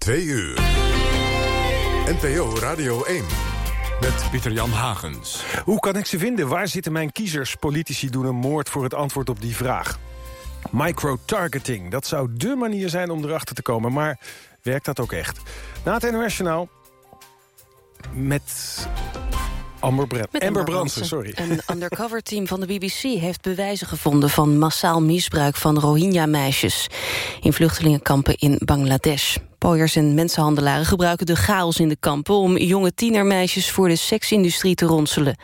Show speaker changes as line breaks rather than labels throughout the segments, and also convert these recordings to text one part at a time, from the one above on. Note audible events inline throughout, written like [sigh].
2 uur. NPO Radio 1. Met Pieter-Jan Hagens.
Hoe kan ik ze vinden? Waar zitten mijn kiezers? Politici doen een moord voor het antwoord op die vraag. Microtargeting, dat zou dé manier zijn om erachter te komen. Maar werkt dat ook echt? Na het internationaal met Amber, Brand. Amber Brandsen, sorry.
Een undercover-team van de BBC heeft bewijzen gevonden... van massaal misbruik van Rohingya-meisjes... in vluchtelingenkampen in Bangladesh. Pooiers en mensenhandelaren gebruiken de chaos in de kampen... om jonge tienermeisjes voor de seksindustrie te ronselen.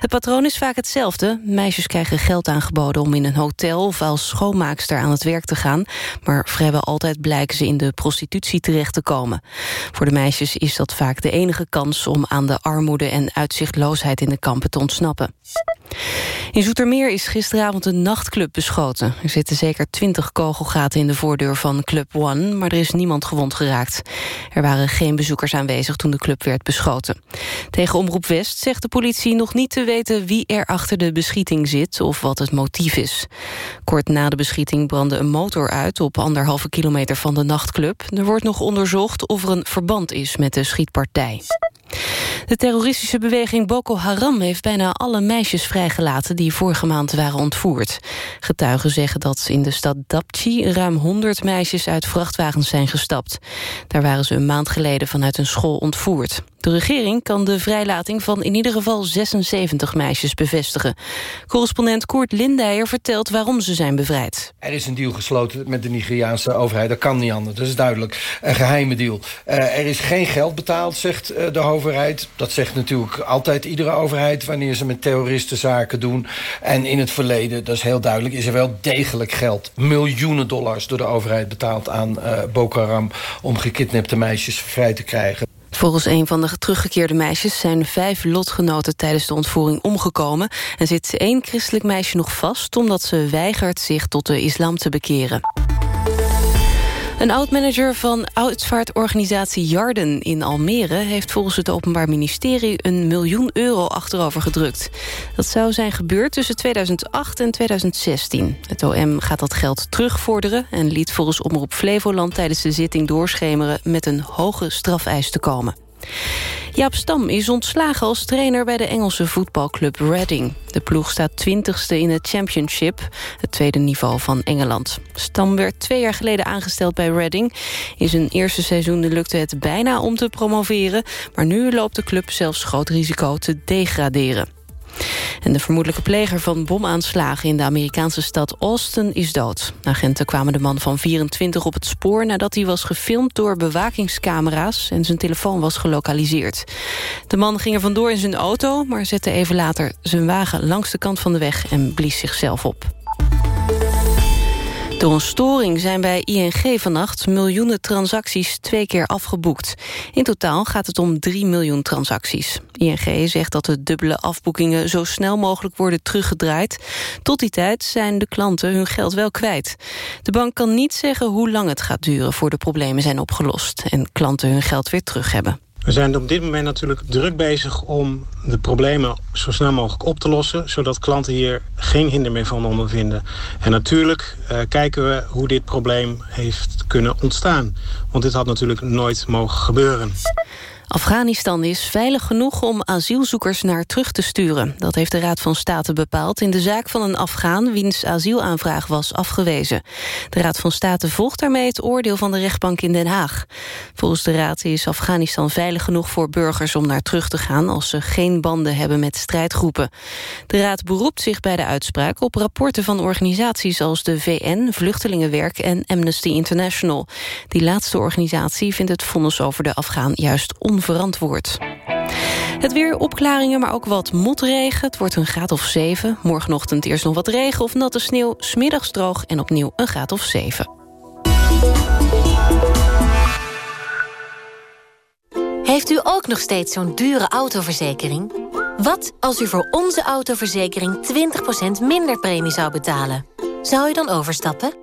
Het patroon is vaak hetzelfde. Meisjes krijgen geld aangeboden om in een hotel... of als schoonmaakster aan het werk te gaan. Maar vrijwel altijd blijken ze in de prostitutie terecht te komen. Voor de meisjes is dat vaak de enige kans... om aan de armoede en uitzichtloosheid in de kampen te ontsnappen. In Zoetermeer is gisteravond een nachtclub beschoten. Er zitten zeker twintig kogelgaten in de voordeur van Club One... maar er is niemand gewond geraakt. Er waren geen bezoekers aanwezig toen de club werd beschoten. Tegen Omroep West zegt de politie nog niet te weten... wie er achter de beschieting zit of wat het motief is. Kort na de beschieting brandde een motor uit... op anderhalve kilometer van de nachtclub. Er wordt nog onderzocht of er een verband is met de schietpartij. De terroristische beweging Boko Haram heeft bijna alle meisjes vrijgelaten die vorige maand waren ontvoerd. Getuigen zeggen dat in de stad Dapchi ruim 100 meisjes uit vrachtwagens zijn gestapt. Daar waren ze een maand geleden vanuit een school ontvoerd. De regering kan de vrijlating van in ieder geval 76 meisjes bevestigen. Correspondent Koert Lindijer vertelt waarom ze zijn bevrijd.
Er is een deal gesloten met de Nigeriaanse overheid. Dat kan niet anders, dat is duidelijk. Een geheime deal. Uh, er is geen geld betaald, zegt uh, de overheid. Dat zegt natuurlijk altijd iedere overheid... wanneer ze met terroristen zaken doen. En in het verleden, dat is heel duidelijk... is er wel degelijk geld, miljoenen dollars... door de overheid betaald aan uh, Boko Haram... om gekidnapte meisjes vrij te krijgen.
Volgens een van de teruggekeerde meisjes zijn vijf lotgenoten tijdens de ontvoering omgekomen en zit één christelijk meisje nog vast omdat ze weigert zich tot de islam te bekeren. Een oud-manager van uitvaartorganisatie Jarden in Almere... heeft volgens het Openbaar Ministerie een miljoen euro achterover gedrukt. Dat zou zijn gebeurd tussen 2008 en 2016. Het OM gaat dat geld terugvorderen... en liet volgens Omroep Flevoland tijdens de zitting doorschemeren... met een hoge strafeis te komen. Jaap Stam is ontslagen als trainer bij de Engelse voetbalclub Reading. De ploeg staat twintigste in het Championship, het tweede niveau van Engeland. Stam werd twee jaar geleden aangesteld bij Reading. In zijn eerste seizoen lukte het bijna om te promoveren... maar nu loopt de club zelfs groot risico te degraderen. En de vermoedelijke pleger van bomaanslagen in de Amerikaanse stad Austin is dood. Agenten kwamen de man van 24 op het spoor nadat hij was gefilmd door bewakingscamera's en zijn telefoon was gelokaliseerd. De man ging er vandoor in zijn auto, maar zette even later zijn wagen langs de kant van de weg en blies zichzelf op. Door een storing zijn bij ING vannacht miljoenen transacties twee keer afgeboekt. In totaal gaat het om 3 miljoen transacties. ING zegt dat de dubbele afboekingen zo snel mogelijk worden teruggedraaid. Tot die tijd zijn de klanten hun geld wel kwijt. De bank kan niet zeggen hoe lang het gaat duren voor de problemen zijn opgelost... en klanten hun geld weer terug hebben.
We zijn op dit moment natuurlijk druk bezig om de problemen zo snel mogelijk op te lossen... zodat klanten hier geen hinder meer van ondervinden. En natuurlijk uh, kijken we hoe dit probleem heeft kunnen ontstaan. Want dit had natuurlijk nooit mogen gebeuren.
Afghanistan is veilig genoeg om asielzoekers naar terug te sturen. Dat heeft de Raad van State bepaald in de zaak van een Afghaan... wiens asielaanvraag was afgewezen. De Raad van State volgt daarmee het oordeel van de rechtbank in Den Haag. Volgens de Raad is Afghanistan veilig genoeg voor burgers om naar terug te gaan... als ze geen banden hebben met strijdgroepen. De Raad beroept zich bij de uitspraak op rapporten van organisaties... als de VN, Vluchtelingenwerk en Amnesty International. Die laatste organisatie vindt het vonnis over de Afghaan juist onverantwoord verantwoord. Het weer opklaringen, maar ook wat motregen. Het wordt een graad of 7. Morgenochtend eerst nog wat regen of natte sneeuw. Smiddags droog en opnieuw een graad of 7.
Heeft u ook nog steeds zo'n dure autoverzekering? Wat als u voor onze autoverzekering 20% minder premie zou betalen? Zou u dan overstappen?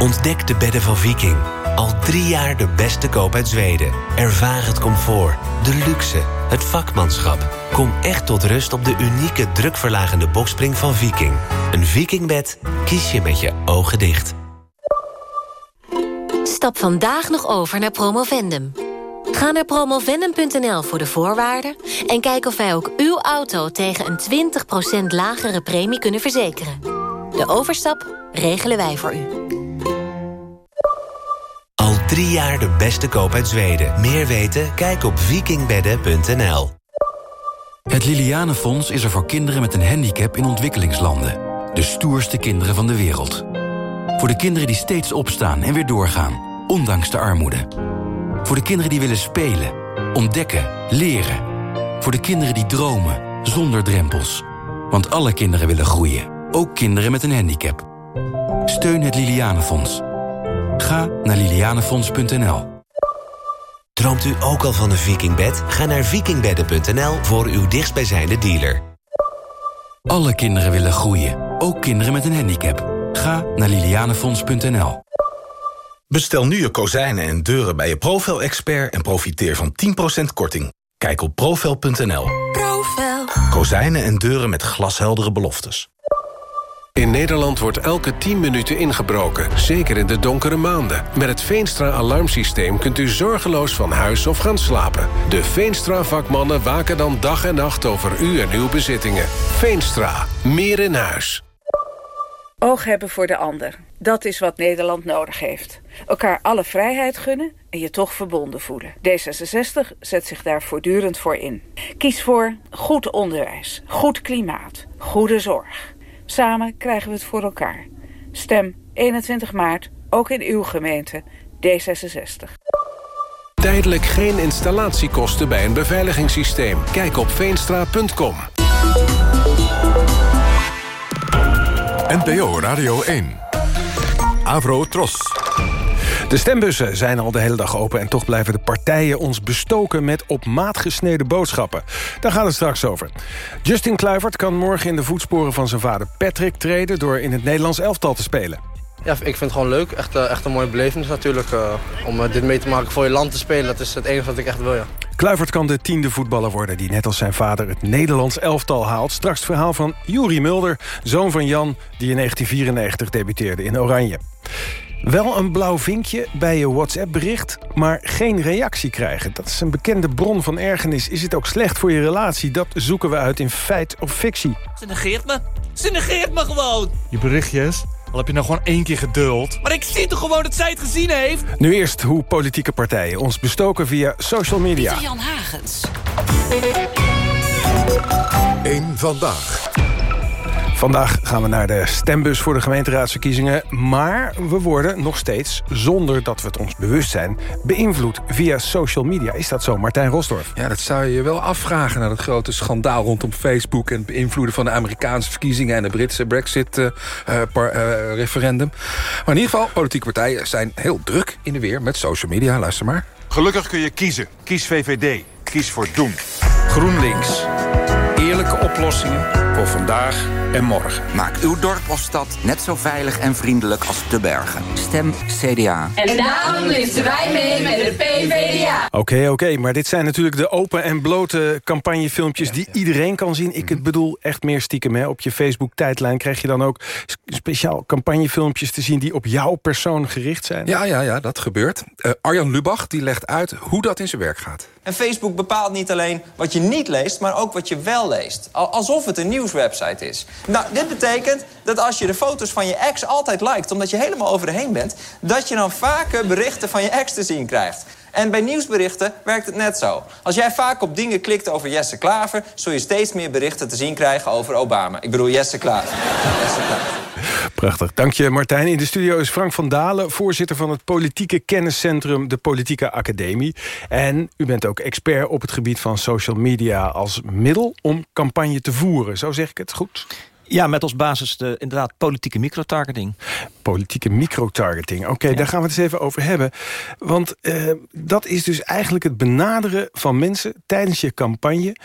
Ontdek de bedden van Viking. Al drie jaar de beste koop uit Zweden. Ervaar het comfort, de luxe, het vakmanschap. Kom echt tot rust op de unieke drukverlagende bokspring van Viking. Een Vikingbed kies je met je ogen dicht.
Stap vandaag nog over naar Promovendum. Ga naar promovendum.nl voor de voorwaarden... en kijk of wij ook uw auto tegen een 20% lagere premie kunnen verzekeren. De overstap regelen wij voor u.
Drie jaar de beste koop uit Zweden. Meer weten? Kijk op vikingbedden.nl.
Het Lilianenfonds is er voor kinderen met een handicap in ontwikkelingslanden. De stoerste kinderen van de wereld. Voor de kinderen die steeds opstaan en weer doorgaan, ondanks de armoede. Voor de kinderen die willen spelen, ontdekken, leren. Voor de kinderen die dromen, zonder drempels. Want alle kinderen willen groeien, ook kinderen met een handicap. Steun het Lilianenfonds. Ga naar lilianenfonds.nl.
Droomt u ook al van een vikingbed? Ga naar vikingbedden.nl voor uw dichtstbijzijnde dealer.
Alle kinderen willen groeien, ook kinderen met een handicap. Ga naar lilianenfonds.nl.
Bestel nu je kozijnen en deuren bij je Profel-expert... en profiteer van 10% korting. Kijk op profel.nl.
Profel.
Kozijnen en deuren met glasheldere beloftes.
In Nederland wordt elke 10 minuten ingebroken, zeker in de donkere maanden. Met het Veenstra-alarmsysteem kunt u zorgeloos van huis of gaan slapen. De Veenstra-vakmannen waken dan dag en nacht over u en uw bezittingen. Veenstra, meer in huis.
Oog hebben voor de ander. Dat is wat Nederland nodig heeft. Elkaar alle vrijheid gunnen en je toch verbonden voelen. D66 zet zich daar voortdurend voor in. Kies voor goed onderwijs, goed klimaat, goede zorg. Samen krijgen we het voor elkaar. Stem 21 maart, ook in uw gemeente, D66.
Tijdelijk geen installatiekosten bij een beveiligingssysteem. Kijk op veenstra.com. NPO Radio 1. Avro Tros.
De stembussen zijn al de hele dag open... en toch blijven de partijen ons bestoken met op maat gesneden boodschappen. Daar gaat het straks over. Justin Kluivert kan morgen in de voetsporen van zijn vader Patrick treden... door in het Nederlands elftal te spelen.
Ja, ik vind het gewoon leuk. Echt, uh, echt een mooie belevenis natuurlijk. Uh, om uh, dit mee te maken voor je land te spelen, dat is het enige wat ik echt wil, ja.
Kluivert kan de tiende voetballer worden die net als zijn vader het Nederlands elftal haalt. Straks het verhaal van Juri Mulder, zoon van Jan... die in 1994 debuteerde in Oranje. Wel een blauw vinkje bij je WhatsApp-bericht, maar geen reactie krijgen. Dat is een bekende bron van ergernis. Is het ook slecht voor je relatie? Dat zoeken we uit in feit of fictie.
Ze negeert me. Ze negeert me gewoon.
Je berichtjes? Al heb je nou gewoon één keer geduld.
Maar ik zie toch gewoon dat zij het gezien heeft?
Nu eerst hoe politieke partijen ons bestoken via social media.
Jan Hagens.
Eén vandaag.
Vandaag gaan we naar de stembus voor de gemeenteraadsverkiezingen. Maar we worden nog steeds, zonder dat we het ons bewust zijn... beïnvloed via social media. Is dat zo, Martijn Rosdorf?
Ja, dat zou je je wel afvragen... na het grote schandaal rondom Facebook... en het beïnvloeden van de Amerikaanse verkiezingen... en de Britse Brexit-referendum. Uh, uh, maar in ieder geval, politieke partijen zijn heel druk in de weer... met social media. Luister maar.
Gelukkig kun je kiezen. Kies VVD. Kies voor doen.
GroenLinks. Eerlijke oplossingen voor vandaag en morgen.
Maak uw dorp of stad net zo veilig en vriendelijk als de bergen. Stem CDA.
En daarom liften wij mee met de PVDA.
Oké, okay, oké, okay, maar dit zijn natuurlijk de open en blote campagnefilmpjes... die iedereen kan zien. Ik het bedoel echt meer stiekem. Hè. Op je Facebook-tijdlijn krijg je dan ook speciaal campagnefilmpjes te zien... die op jouw persoon gericht zijn.
Ja, ja, ja, dat gebeurt. Uh, Arjan Lubach die legt uit hoe dat in zijn werk gaat.
En Facebook bepaalt niet alleen wat je niet leest... maar ook wat je wel leest. Alsof het een nieuwswebsite is. Nou, dit betekent dat als je de foto's van je ex altijd liked... omdat je helemaal over de heen bent... dat je dan vaker berichten van je ex te zien krijgt. En bij nieuwsberichten werkt het net zo. Als jij vaak op dingen klikt over Jesse Klaver... zul je steeds meer berichten te zien krijgen over Obama. Ik bedoel Jesse Klaver. Jesse Klaver.
Prachtig. Dank je, Martijn. In de studio is Frank van Dalen... voorzitter van het politieke kenniscentrum de Politieke Academie. En u bent ook expert op het gebied van social media... als middel om campagne te voeren. Zo zeg ik het goed?
Ja, met als basis de inderdaad politieke microtargeting.
Politieke microtargeting. Oké, okay, ja. daar gaan we het eens even over hebben. Want uh, dat is dus eigenlijk het benaderen van mensen tijdens je campagne.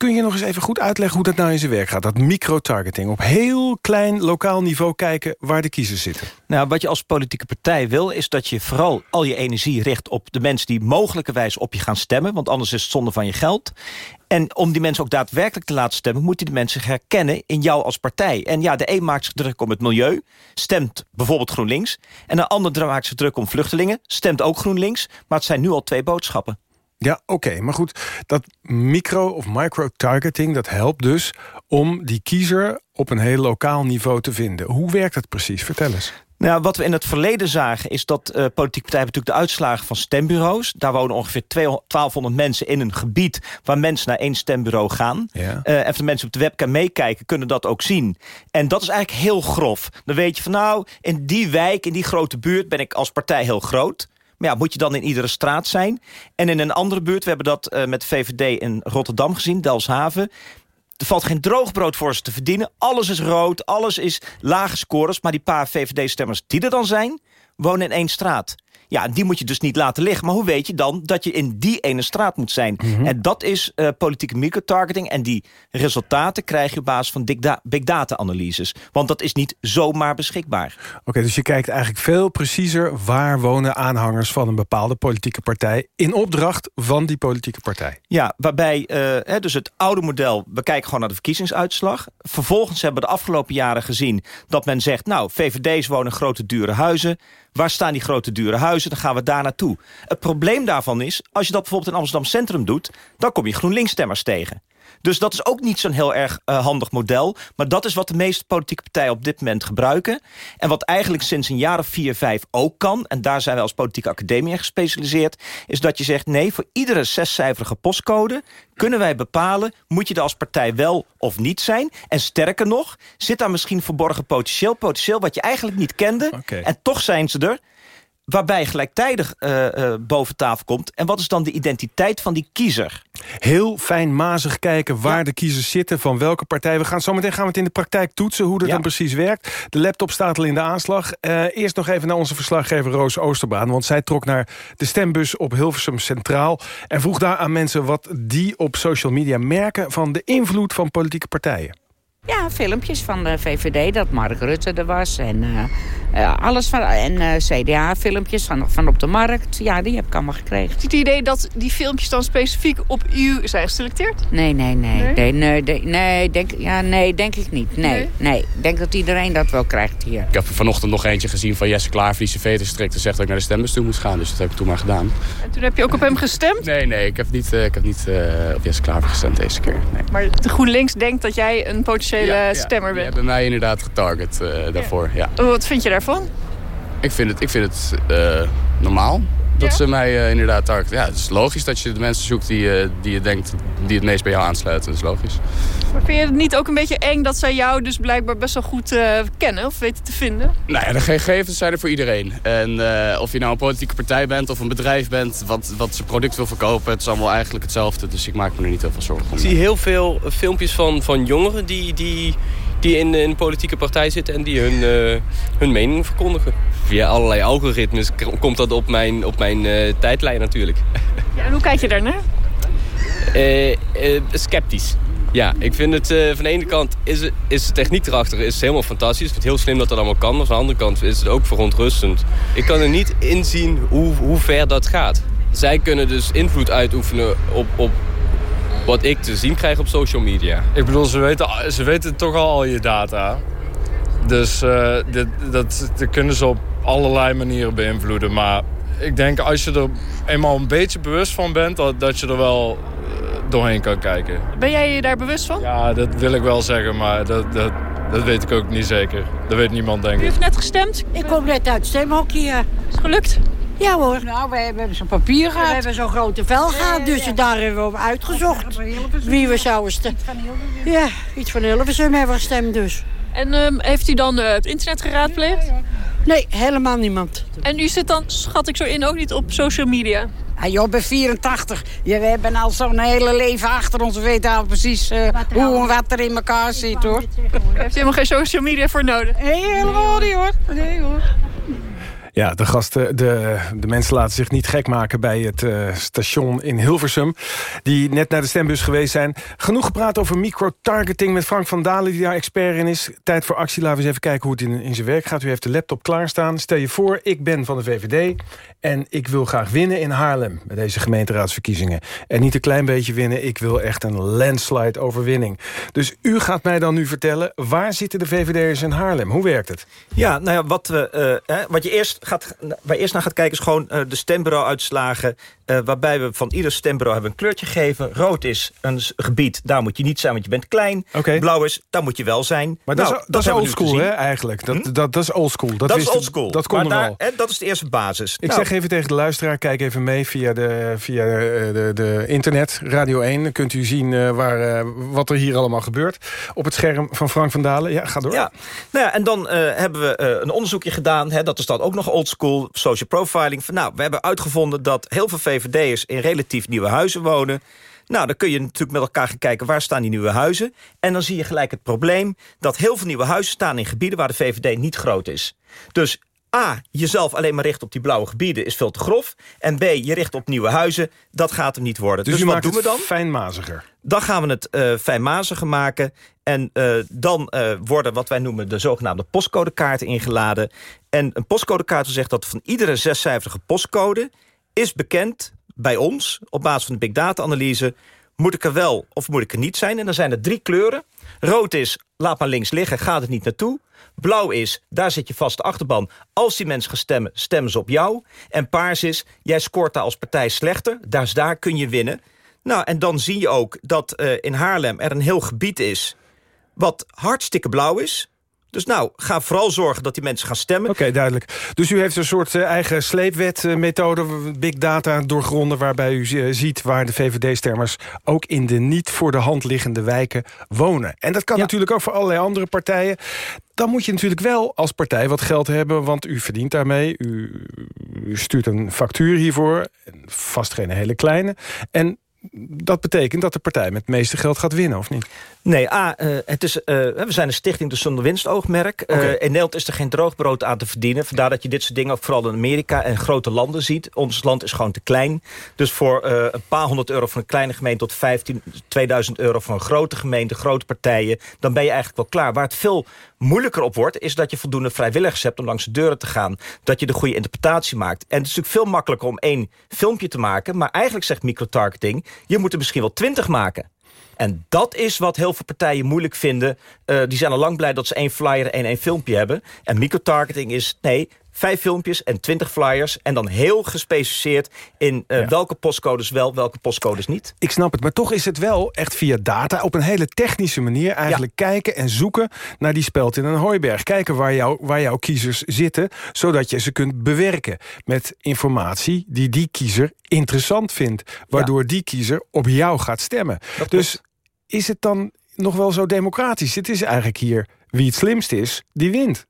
Kun je nog eens even goed uitleggen hoe dat nou in zijn werk gaat? Dat microtargeting. Op heel klein lokaal niveau kijken waar de kiezers zitten.
Nou, wat je als politieke partij wil... is dat je vooral al je energie richt op de mensen... die mogelijkerwijs op je gaan stemmen. Want anders is het zonde van je geld. En om die mensen ook daadwerkelijk te laten stemmen... moeten die mensen herkennen in jou als partij. En ja, de een maakt zich druk om het milieu, stemt bijvoorbeeld GroenLinks. En de ander maakt zich druk om vluchtelingen, stemt ook GroenLinks. Maar het zijn nu al twee boodschappen.
Ja, oké. Maar goed, dat micro- of micro-targeting... dat helpt dus om die kiezer op een heel lokaal niveau te vinden. Hoe werkt dat precies? Vertel eens.
Nou, wat we in het verleden zagen is dat uh, politieke partijen natuurlijk de uitslagen van stembureaus. Daar wonen ongeveer 1200 mensen in een gebied waar mensen naar één stembureau gaan. Ja. Uh, en de mensen op de webcam meekijken kunnen dat ook zien. En dat is eigenlijk heel grof. Dan weet je van nou, in die wijk, in die grote buurt ben ik als partij heel groot. Maar ja, moet je dan in iedere straat zijn? En in een andere buurt, we hebben dat uh, met VVD in Rotterdam gezien, Delshaven. Er valt geen droogbrood voor ze te verdienen. Alles is rood, alles is lage scores. Maar die paar VVD-stemmers die er dan zijn, wonen in één straat. Ja, die moet je dus niet laten liggen. Maar hoe weet je dan dat je in die ene straat moet zijn? Mhm. En dat is uh, politieke microtargeting. En die resultaten krijg je op basis van big data-analyses. Want dat is niet zomaar beschikbaar.
Oké, dus je kijkt eigenlijk veel preciezer... waar wonen aanhangers van een bepaalde politieke partij... in opdracht van die politieke partij.
Ja, waarbij uh, dus het oude model... we kijken gewoon naar de verkiezingsuitslag. Vervolgens hebben we de afgelopen jaren gezien... dat men zegt, nou, VVD's wonen grote dure huizen... Waar staan die grote dure huizen? Dan gaan we daar naartoe. Het probleem daarvan is, als je dat bijvoorbeeld in Amsterdam Centrum doet... dan kom je GroenLinks-stemmers tegen. Dus dat is ook niet zo'n heel erg uh, handig model. Maar dat is wat de meeste politieke partijen op dit moment gebruiken. En wat eigenlijk sinds een jaar of vier, vijf ook kan... en daar zijn wij als politieke academie gespecialiseerd... is dat je zegt, nee, voor iedere zescijferige postcode... kunnen wij bepalen, moet je er als partij wel of niet zijn? En sterker nog, zit daar misschien verborgen potentieel... potentieel wat je eigenlijk niet kende... Okay. en toch zijn ze er waarbij gelijktijdig uh, uh, boven tafel komt. En wat is dan de identiteit van die kiezer?
Heel fijnmazig kijken waar ja. de kiezers zitten, van welke partij. We gaan zometeen gaan we het in de praktijk toetsen, hoe dat ja. dan precies werkt. De laptop staat al in de aanslag. Uh, eerst nog even naar onze verslaggever Roos Oosterbaan. Want zij trok naar de stembus op Hilversum Centraal... en vroeg daar aan mensen wat die op social media merken... van de invloed van politieke partijen.
Ja, filmpjes van de VVD, dat Mark Rutte er was. En uh, uh, alles van. En uh, CDA-filmpjes van, van op de markt. Ja, die heb ik allemaal gekregen.
Is het idee dat die filmpjes dan specifiek op u zijn geselecteerd?
Nee, nee, nee. Nee, nee, nee, nee, denk, ja, nee denk ik niet. Nee, nee, nee. Ik denk dat iedereen dat wel krijgt hier.
Ik heb vanochtend nog eentje gezien van Jesse Klaver... die zijn veter strikt en zegt dat ik naar de stembus toe moet gaan. Dus dat heb ik toen maar gedaan.
En toen heb je ook op hem gestemd?
Nee, nee. Ik heb niet, ik heb niet op Jesse Klaver gestemd deze keer. Nee.
Maar de GroenLinks denkt dat jij een potentiële
ja,
stemmer bent?
Die hebben mij inderdaad getarget uh, daarvoor, ja.
Wat vind je daarvan?
Ik vind het, ik vind het uh, normaal dat ja? ze mij uh, inderdaad targeten. Ja, het is logisch dat je de mensen zoekt die, uh, die je denkt die het meest bij jou aansluiten. Dat is logisch.
Maar vind je het niet ook een beetje eng dat zij jou dus blijkbaar best wel goed uh, kennen of weten te vinden?
Nou ja, de gegevens zijn er voor iedereen. En of je nou een politieke partij bent of een bedrijf bent wat, wat zijn product wil verkopen, het is allemaal eigenlijk hetzelfde. Dus ik maak me er niet heel veel zorgen om.
Ik zie heel veel filmpjes van, van jongeren die, die, die in, in een politieke partij zitten en die hun, uh, hun mening verkondigen. Via allerlei algoritmes komt dat op mijn, op mijn uh, tijdlijn natuurlijk. [laughs]
Ja, en hoe kijk je daarnaar?
Uh, sceptisch. Ja, ik vind het van de ene kant is, is de techniek erachter is helemaal fantastisch. Ik vind het heel slim dat dat allemaal kan. Maar van de andere kant is het ook verontrustend. Ik kan er niet inzien hoe, hoe ver dat gaat. Zij kunnen dus invloed uitoefenen op, op wat ik te zien krijg op social media.
Ik bedoel, ze weten, ze weten toch al al je data. Dus uh, dit, dat, dat kunnen ze op allerlei manieren beïnvloeden. Maar ik denk als je er eenmaal een beetje bewust van bent... dat, dat je er wel doorheen kan kijken.
Ben jij je daar bewust van?
Ja, dat wil ik wel zeggen, maar dat, dat, dat weet ik ook niet zeker. Dat weet niemand, denk ik.
U heeft net gestemd?
Ik kom net uit het stemhokje.
Is het gelukt?
Ja hoor. Nou, we hebben zo'n papier gehad. We hebben zo'n grote vel gehad, dus daar hebben we op uitgezocht. Wie we zouden stemmen. Ja, iets van Hilversum hebben we gestemd dus.
En um, heeft u dan uh, het internet geraadpleegd?
Nee, helemaal niemand.
En u zit dan, schat ik zo in, ook niet op social media?
Ja, joh, ben 84. Ja, we hebben al zo'n hele leven achter ons. We weten al precies uh, hoe en wat er in elkaar zit, hoor.
U heeft helemaal geen social media voor nodig?
Nee, helemaal niet, hoor. Nee, hoor.
Ja, de, gasten, de, de mensen laten zich niet gek maken bij het uh, station in Hilversum... die net naar de stembus geweest zijn. Genoeg gepraat over microtargeting met Frank van Dalen... die daar expert in is. Tijd voor actie. Laten we eens even kijken hoe het in, in zijn werk gaat. U heeft de laptop klaarstaan. Stel je voor, ik ben van de VVD... en ik wil graag winnen in Haarlem... met deze gemeenteraadsverkiezingen. En niet een klein beetje winnen, ik wil echt een landslide overwinning. Dus u gaat mij dan nu vertellen... waar zitten de VVD'ers in Haarlem? Hoe werkt het?
Ja, nou ja, wat, we, uh, wat je eerst gaat, waar eerst naar gaat kijken... is gewoon uh, de stembureau-uitslagen... Uh, waarbij we van ieder stembureau hebben een kleurtje gegeven. Rood is een gebied, daar moet je niet zijn, want je bent klein.
Okay.
Blauw is, daar moet je wel zijn.
Maar
nou,
dat is, dat is oldschool, hè, eigenlijk. Dat, hm? dat, dat is oldschool.
Dat, dat is oldschool.
Dat komt
daar, en dat is de eerste basis.
Ik nou. zeg even tegen de luisteraar, kijk even mee via de, via de, de, de internet, Radio 1. Dan kunt u zien uh, waar, wat er hier allemaal gebeurt. Op het scherm van Frank van Dalen. Ja, ga door.
Ja. Nou ja, en dan hebben we een onderzoekje gedaan. Hè, dat is dan ook nog oldschool, social profiling. Van, nou, we hebben uitgevonden dat heel veel VVD'ers in relatief nieuwe huizen wonen. Nou, dan kun je natuurlijk met elkaar gaan kijken... waar staan die nieuwe huizen? En dan zie je gelijk het probleem... dat heel veel nieuwe huizen staan in gebieden... waar de VVD niet groot is. Dus A, jezelf alleen maar richten op die blauwe gebieden is veel te grof. En B, je richt op nieuwe huizen, dat gaat hem niet worden.
Dus,
dus
wat
doen
het
we dan?
fijnmaziger.
Dan gaan we het uh, fijnmaziger maken. En uh, dan uh, worden wat wij noemen de zogenaamde postcodekaarten ingeladen. En een postcodekaart zegt dat van iedere zescijferige postcode... is bekend bij ons, op basis van de big data analyse... moet ik er wel of moet ik er niet zijn? En dan zijn er drie kleuren. Rood is, laat maar links liggen, gaat het niet naartoe. Blauw is, daar zit je vast de achterban. Als die mensen gaan stemmen, stemmen ze op jou. En paars is, jij scoort daar als partij slechter. Dus daar kun je winnen. Nou, en dan zie je ook dat uh, in Haarlem er een heel gebied is... wat hartstikke blauw is. Dus nou, ga vooral zorgen dat die mensen gaan stemmen.
Oké, okay, duidelijk. Dus u heeft een soort uh, eigen sleepwetmethode, uh, big data doorgronden... waarbij u uh, ziet waar de VVD-stemmers ook in de niet voor de hand liggende wijken wonen. En dat kan ja. natuurlijk ook voor allerlei andere partijen. Dan moet je natuurlijk wel als partij wat geld hebben, want u verdient daarmee. U, stuurt een factuur hiervoor, vast geen hele kleine. En dat betekent dat de partij met het meeste geld gaat winnen, of niet?
Nee, A, uh, het is, uh, we zijn een stichting dus zonder winstoogmerk. Okay. Uh, in Nederland is er geen droogbrood aan te verdienen. Vandaar dat je dit soort dingen ook vooral in Amerika en grote landen ziet. Ons land is gewoon te klein. Dus voor een paar honderd euro voor een kleine gemeente... tot 15, 2000 euro voor een grote gemeente, grote partijen... dan ben je eigenlijk wel klaar. Waar het veel moeilijker op wordt... is dat je voldoende vrijwilligers hebt om langs de deuren te gaan. Dat je de goede interpretatie maakt. En het is natuurlijk veel makkelijker om één filmpje te maken... maar eigenlijk zegt microtargeting... je moet er misschien wel twintig maken. En dat is wat heel veel partijen moeilijk vinden. Uh, die zijn al lang blij dat ze één flyer en één filmpje hebben. En microtargeting is, nee, vijf filmpjes en twintig flyers... en dan heel gespecificeerd in uh, ja. welke postcodes wel, welke postcodes niet.
Ik snap het, maar toch is het wel echt via data... op een hele technische manier eigenlijk ja. kijken en zoeken... naar die speld in een hooiberg. Kijken waar, jou, waar jouw kiezers zitten... zodat je ze kunt bewerken met informatie die die kiezer interessant vindt. Waardoor ja. die kiezer op jou gaat stemmen. Dat dus klopt. is het dan nog wel zo democratisch? Het is eigenlijk hier wie het slimst is, die wint.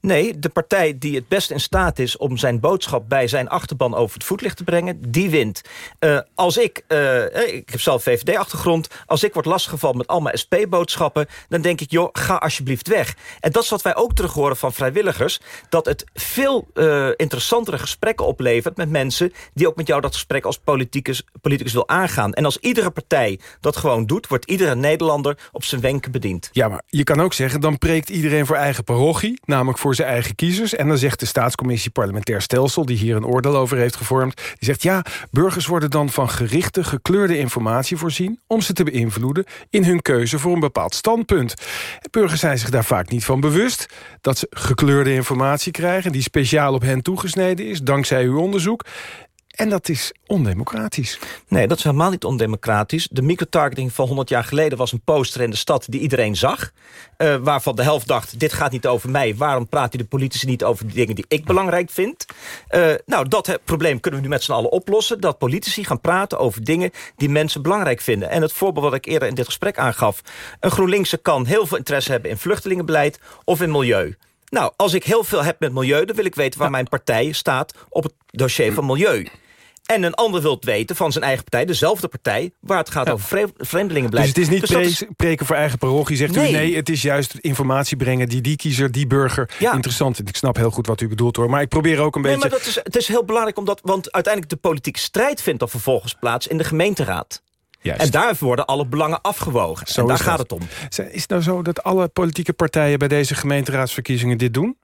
Nee, de partij die het best in staat is om zijn boodschap bij zijn achterban over het voetlicht te brengen, die wint. Uh, als ik, uh, ik heb zelf VVD-achtergrond, als ik word lastiggevallen met allemaal SP-boodschappen, dan denk ik, joh, ga alsjeblieft weg. En dat is wat wij ook terug horen van vrijwilligers, dat het veel interessantere gesprekken oplevert met mensen die ook met jou dat gesprek als politicus, politicus wil aangaan. En als iedere partij dat gewoon doet, wordt iedere Nederlander op zijn wenken bediend.
Ja, maar je kan ook zeggen, dan preekt iedereen voor eigen parochie namelijk voor zijn eigen kiezers. En dan zegt de staatscommissie Parlementair Stelsel... die hier een oordeel over heeft gevormd... die zegt ja, burgers worden dan van gerichte, gekleurde informatie voorzien... om ze te beïnvloeden in hun keuze voor een bepaald standpunt. Burgers zijn zich daar vaak niet van bewust... dat ze gekleurde informatie krijgen... die speciaal op hen toegesneden is, dankzij uw onderzoek. En dat is ondemocratisch.
Nee, dat is helemaal niet ondemocratisch. De microtargeting van 100 jaar geleden was een poster in de stad... die iedereen zag, uh, waarvan de helft dacht... dit gaat niet over mij, waarom praten de politici niet over de dingen die ik belangrijk vind? Uh, nou, dat probleem kunnen we nu met z'n allen oplossen. Dat politici gaan praten over dingen die mensen belangrijk vinden. En het voorbeeld wat ik eerder in dit gesprek aangaf... een GroenLinkse kan heel veel interesse hebben in vluchtelingenbeleid of in milieu... Nou, als ik heel veel heb met milieu, dan wil ik weten waar mijn partij staat op het dossier van milieu. En een ander wil weten van zijn eigen partij, dezelfde partij... waar het gaat over vre vreemdelingenbeleid.
Dus het is niet pre
is-
preken voor eigen parochie, zegt
Nee.
u. Nee, het is juist informatie brengen die die kiezer, die burger interessant vindt. Ik snap heel goed wat u bedoelt hoor. Maar ik probeer ook een
Nee,
beetje...
maar dat is, het is heel belangrijk, omdat, want uiteindelijk de politieke strijd vindt dan vervolgens plaats in de gemeenteraad.
Juist.
En daar worden alle belangen afgewogen.
Zo
en daar gaat
dat.
het om.
Is het nou zo dat alle politieke partijen bij deze gemeenteraadsverkiezingen dit doen?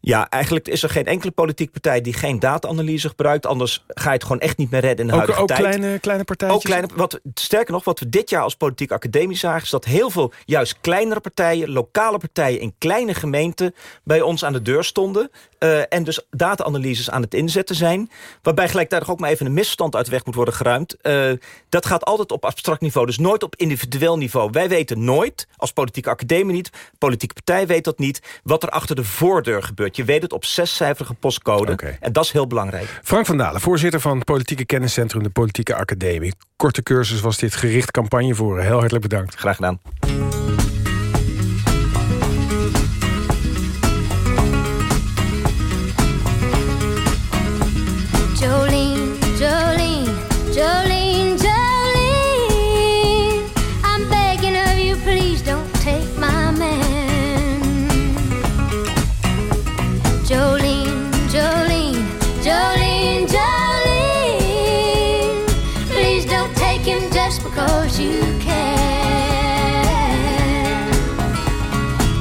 Ja, eigenlijk is er geen enkele politieke partij die geen data-analyse gebruikt. Anders ga je het gewoon echt niet meer redden in de
Ook,
huidige
ook
tijd.
kleine, kleine?
Ook kleine, wat, sterker nog, wat we dit jaar als politieke academie zagen... is dat heel veel juist kleinere partijen, lokale partijen... in kleine gemeenten bij ons aan de deur stonden... eh, en dus data-analyses aan het inzetten zijn. Waarbij gelijktijdig ook maar even een misverstand uit de weg moet worden geruimd. Eh, dat gaat altijd op abstract niveau, dus nooit op individueel niveau. Wij weten nooit, als politieke academie niet... politieke partij weet dat niet, wat er achter de voordeur gebeurt. Je weet het op zescijferige postcode. En dat is heel belangrijk.
Frank van Dalen, voorzitter van Politieke Kenniscentrum... de Politieke Academie. Korte cursus was dit gericht campagne voor. Heel hartelijk bedankt.
Graag gedaan.
You can.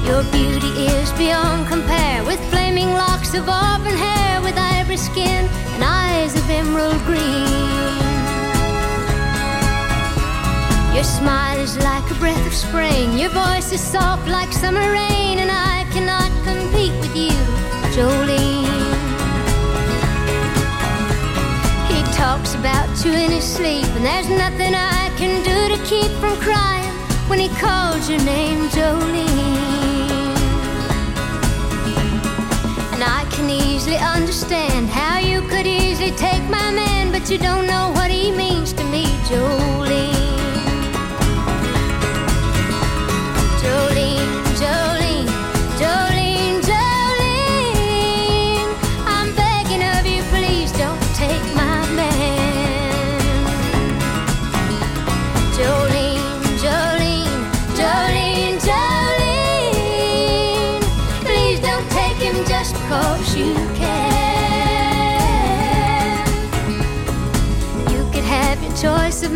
Your beauty is beyond compare with flaming locks of auburn hair, with ivory skin and eyes of emerald green. Your smile is like a breath of spring, your voice is soft like summer rain, and I cannot compete with you, Jolene. Talks about you in his sleep, and there's nothing I can do to keep from crying when he calls your name, Jolene. And I can easily understand how you could easily take my man, but you don't know what he means to me, Jolene.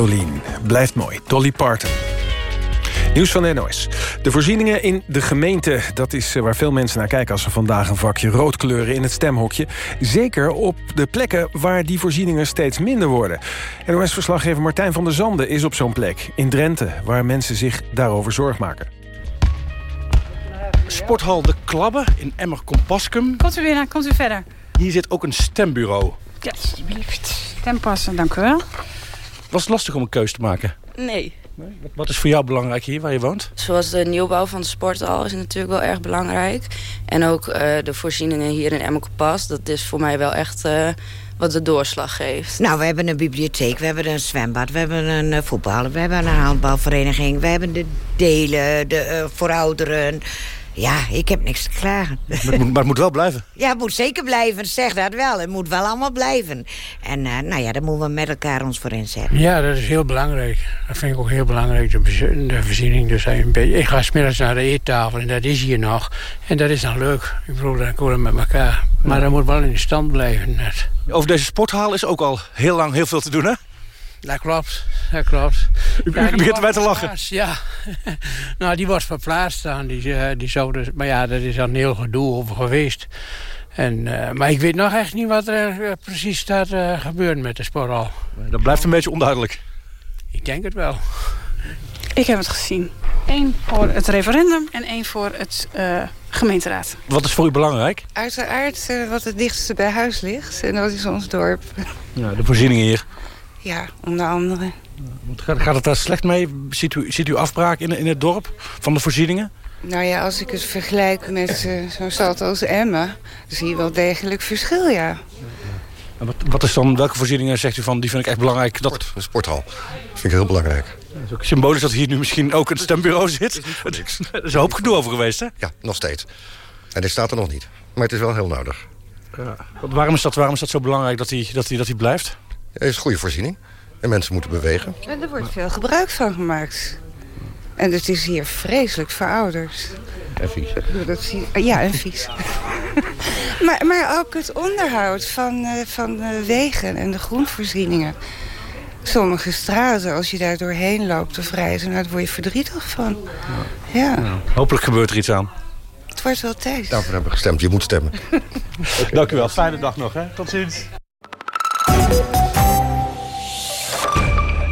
Jolene,
blijft mooi. Dolly Parton. Nieuws van de NOS. De voorzieningen in de gemeente, dat is eh, waar veel mensen naar kijken... als ze vandaag een vakje rood kleuren in het stemhokje. Zeker op de plekken waar die voorzieningen steeds minder worden. NOS-verslaggever Martijn van der Zanden is op zo'n plek. In Drenthe, waar mensen zich daarover zorg maken.
Sporthal De Klabbe in Emmer Compascum.
Komt u weer naar, komt u verder.
Hier zit ook een stembureau.
Ja, alsjeblieft. Stempassen, dank u wel.
Was het lastig om een keus te maken?
Nee.
Wat- Wat is voor jou belangrijk hier waar je woont?
Zoals de nieuwbouw van de sporthal is natuurlijk wel erg belangrijk. En ook eh, de voorzieningen hier in Emmerkepas. Dat is voor mij wel echt eh, wat de doorslag geeft.
Nou, we hebben een bibliotheek, we hebben een zwembad, we hebben een uh, voetbal, we hebben een handbalvereniging, we hebben de delen de, uh, voor ouderen. Ja, ik heb niks te klagen.
Maar het moet, maar het moet wel blijven. [laughs]
Ja, het moet zeker blijven, zeg dat wel. Het moet wel allemaal blijven. En uh, nou ja, daar moeten we met elkaar ons voor inzetten.
Ja, dat is heel belangrijk. Dat vind ik ook heel belangrijk, de, de voorziening. Dus een beetje, ik ga smiddags naar de eettafel en dat is hier nog. En dat is dan leuk. Ik bedoel, dan komen we met elkaar. Maar ja. dat moet wel in stand blijven. Net.
Over deze sporthal is ook al heel lang heel veel te doen, hè?
Dat klopt, dat klopt.
U,
Ja,
u begint erbij te lachen.
verplaatst, Ja, [laughs] nou die wordt verplaatst dan. Die, eh, die zou dus, maar ja, daar is al een heel gedoe over geweest. En, eh, maar ik weet nog echt niet wat er eh, precies staat eh, gebeurd met de sporthal.
Dat blijft een beetje onduidelijk.
Ik denk het wel.
Ik heb het gezien. Eén voor het referendum en één voor het eh, gemeenteraad.
Wat is voor u belangrijk?
Uiteraard wat het dichtste bij huis ligt. En dat is ons dorp.
Ja, de voorzieningen hier.
Ja, onder andere.
Gaat, gaat het daar slecht mee? Ziet u, ziet u afbraak in, in het dorp van de voorzieningen?
Nou ja, als ik het vergelijk met eh, zo'n stad als Emmen... dan zie je wel degelijk verschil, ja.
En Wat, wat is dan, welke voorzieningen zegt u van, die vind ik echt belangrijk? Dat...
Een sporthal. vind ik heel belangrijk.
Het is ook symbolisch dat hier nu misschien ook een stembureau zit. Er is een hoop gedoe over geweest, hè?
Ja, nog steeds. En dit staat er nog niet. Maar het is wel heel nodig.
Ja. Want Waarom is dat, waarom is dat zo belangrijk dat hij dat die, dat die blijft?
Het is een goede voorziening. En mensen moeten bewegen.
En er wordt veel gebruik van gemaakt. En het is hier vreselijk verouderd.
En vies.
Dat zie, ja, en vies. [laughs] maar, maar ook het onderhoud van, eh, van de wegen en de groenvoorzieningen. Sommige straten, als je daar doorheen loopt of rijdt... nou, daar word je verdrietig van. Ja,
Hopelijk gebeurt er iets aan.
het wordt wel tijd.
Daarvoor hebben we gestemd. Je moet stemmen. [laughs]
Dank u wel. Fijne dag nog, hè? Tot ziens.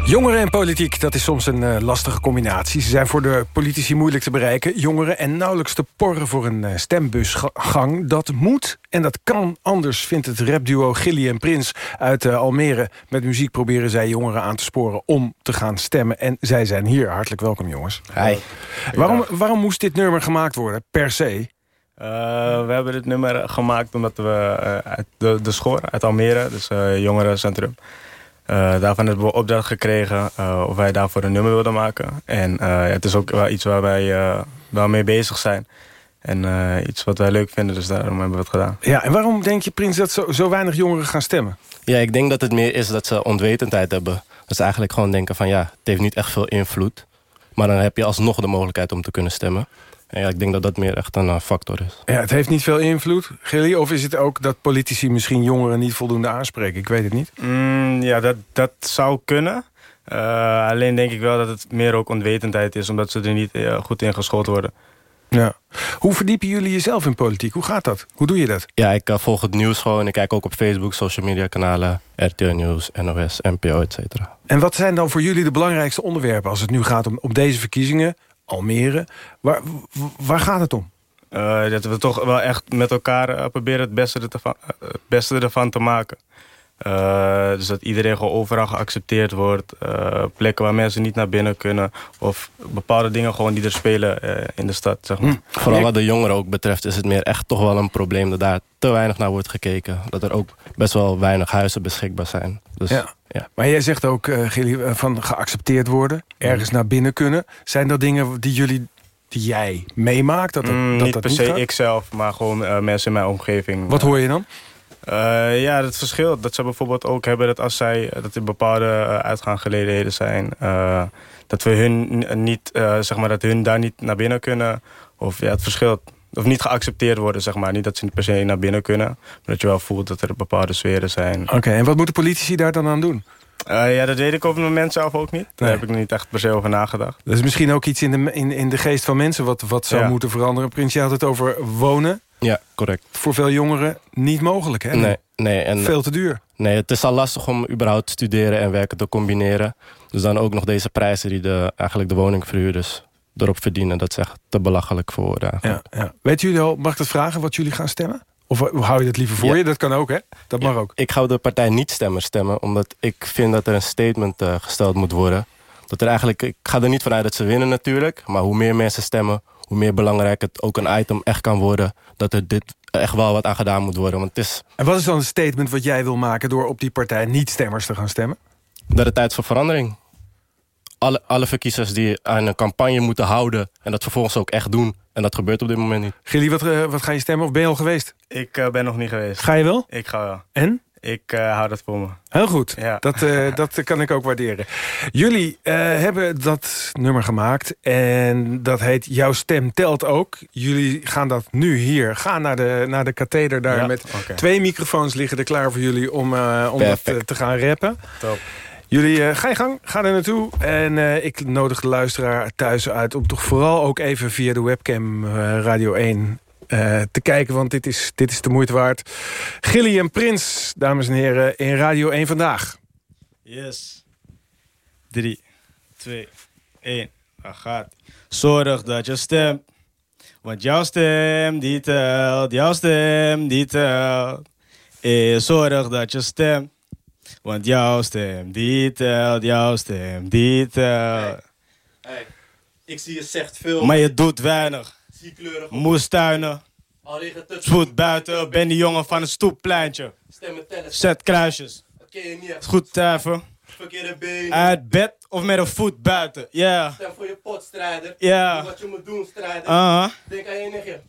Jongeren en politiek, dat is soms een eh, lastige combinatie. Ze zijn voor de politici moeilijk te bereiken. Jongeren en nauwelijks te porren voor een eh, stembusgang. Dat moet en dat kan anders, vindt het rapduo Gilly en Prins uit eh, Almere. Met muziek proberen zij jongeren aan te sporen om te gaan stemmen. En zij zijn hier. Hartelijk welkom, jongens.
Hi.
Waarom, waarom moest dit nummer gemaakt worden, per se?
Eh, we hebben dit nummer gemaakt omdat we eh, uit de, de Schoor uit Almere, dus eh jongerencentrum, eh, daarvan hebben we opdracht gekregen eh, of wij daarvoor een nummer wilden maken. En eh, het is ook wel iets waar wij eh, wel mee bezig zijn. En eh, iets wat wij leuk vinden, dus daarom hebben we het gedaan.
Ja, en waarom denk je, Prins, dat zo, zo weinig jongeren gaan stemmen?
Ja, ik denk dat het meer is dat ze onwetendheid hebben. Dat ze eigenlijk gewoon denken van ja, het heeft niet echt veel invloed. Maar dan heb je alsnog de mogelijkheid om te kunnen stemmen. En ja, ik denk dat dat meer echt een eh, factor is.
Ja, het heeft niet veel invloed, Gilly. Of is het ook dat politici misschien jongeren niet voldoende aanspreken? Ik weet het niet.
Mm, ja, dat, dat zou kunnen. Eh, alleen denk ik wel dat het meer ook onwetendheid is... omdat ze er niet eh, goed in geschoold worden.
Ja. Hoe verdiepen jullie jezelf in politiek? Hoe gaat dat? Hoe doe je dat?
Ja, ik volg het nieuws gewoon. Ik kijk ook op Facebook, social media kanalen... RTL Nieuws, NOS, NPO, et cetera.
En wat zijn dan voor jullie de belangrijkste onderwerpen... als het nu gaat om, om deze verkiezingen, Almere? Waar, waar gaat het om?
Eh, dat we toch wel echt met elkaar eh, proberen het beste, ervan, eh, het beste ervan te maken. Eh, dus dat iedereen gewoon overal geaccepteerd wordt. Eh, plekken waar mensen niet naar binnen kunnen. Of bepaalde dingen gewoon die er spelen eh, in de stad. Zeg maar. Vooral wat de jongeren ook betreft is het meer echt toch wel een probleem... dat daar te weinig naar wordt gekeken. Dat er ook best wel weinig huizen beschikbaar zijn. Dus,
Ja. Maar jij zegt ook, Gilly, van geaccepteerd worden. Ergens naar binnen kunnen. Zijn dat dingen die jullie... Die jij meemaakt? Dat, dat,
Mm,
dat
niet
dat
per se
gaat?
ikzelf, maar gewoon mensen in mijn omgeving.
Wat hoor je dan?
Eh, ja, het verschilt. Dat ze bijvoorbeeld ook hebben dat als zij dat er bepaalde uh, zijn, uh, dat we hun niet, zeg maar, dat hun daar niet naar binnen kunnen. Of ja, het verschilt. Of niet geaccepteerd worden, zeg maar. Niet dat ze niet per se naar binnen kunnen. Maar dat je wel voelt dat er bepaalde sferen zijn.
Oké, en wat moeten politici daar dan aan doen?
Uh, ja, dat weet ik op het moment zelf ook niet. Daar
Nee.
heb ik nog niet echt per se over nagedacht.
Dat is misschien ook iets in de, in, in de geest van mensen wat, wat zou
Ja.
moeten veranderen. Prins, je had het over wonen.
Ja, correct.
Voor veel jongeren niet mogelijk, hè?
Nee, nee. En,
Veel te duur.
Nee, het is al lastig om überhaupt studeren en werken te combineren. Dus dan ook nog deze prijzen die de, eigenlijk de woningverhuurders erop verdienen. Dat is echt te belachelijk voor woorden.
Ja, ja. Weten jullie al, mag ik dat vragen, wat jullie gaan stemmen? Of eh, hou je dat liever voor
Ja.
je? Dat kan ook, hè? Dat mag ook.
Ik ga de partij niet-stemmers stemmen, omdat ik vind dat er een statement eh, gesteld moet worden. Dat er eigenlijk, ik ga er niet vanuit dat ze winnen natuurlijk, maar hoe meer mensen stemmen, hoe meer belangrijk het ook een item echt kan worden. Dat er dit echt wel wat aan gedaan moet worden. Want het is
En wat is dan een statement wat jij wil maken... door op die partij niet-stemmers te gaan stemmen?
dat het tijd is voor verandering. Alle, alle verkiezers die aan een campagne moeten houden en dat vervolgens ook echt doen. En dat gebeurt op dit moment niet.
Gilly, wat, eh, wat ga je stemmen? Of ben je al geweest?
Ik eh, ben nog niet geweest.
Ga je wel?
Ik ga wel.
En?
Ik eh, hou dat voor me.
Heel goed.
Ja.
Dat, eh, [laughs] dat kan ik ook waarderen. Jullie eh, hebben dat nummer gemaakt. En dat heet Jouw Stem Telt Ook. Jullie gaan dat nu hier. Gaan naar de, naar de katheder daar.
Ja,
Met twee microfoons liggen er klaar voor jullie om, eh, om
Perfect.
te gaan rappen.
Top.
Jullie, uh, ga je gang, ga er naartoe. En uh, ik nodig de luisteraar thuis uit... om toch vooral ook even via de webcam uh, Radio 1 te kijken. Want dit is, dit is de moeite waard. Gilly en Prins, dames en heren, in Radio 1 Vandaag.
Yes. 3, 2, 1. Daar gaat. Zorg dat je stemt. Want jouw stem die telt. Jouw stem die telt. Eh, zorg dat je stemt. Want jouw stem die telt. Jouw stem die telt.
Hey, ik zie je zegt veel.
Maar je doet weinig. Moestuinen.
Te
Spoed buiten. Ben die jongen van het stoeppleintje. Zet kruisjes.
Dat ken je niet.
Is goed tuiven.
Verkeerde benen.
Uit bed of met een voet buiten. Ja. Yeah.
Stem voor je potstrijder.
Ja.
Doe wat je moet doen, strijder.
Uh -huh.
Denk aan je nichtje.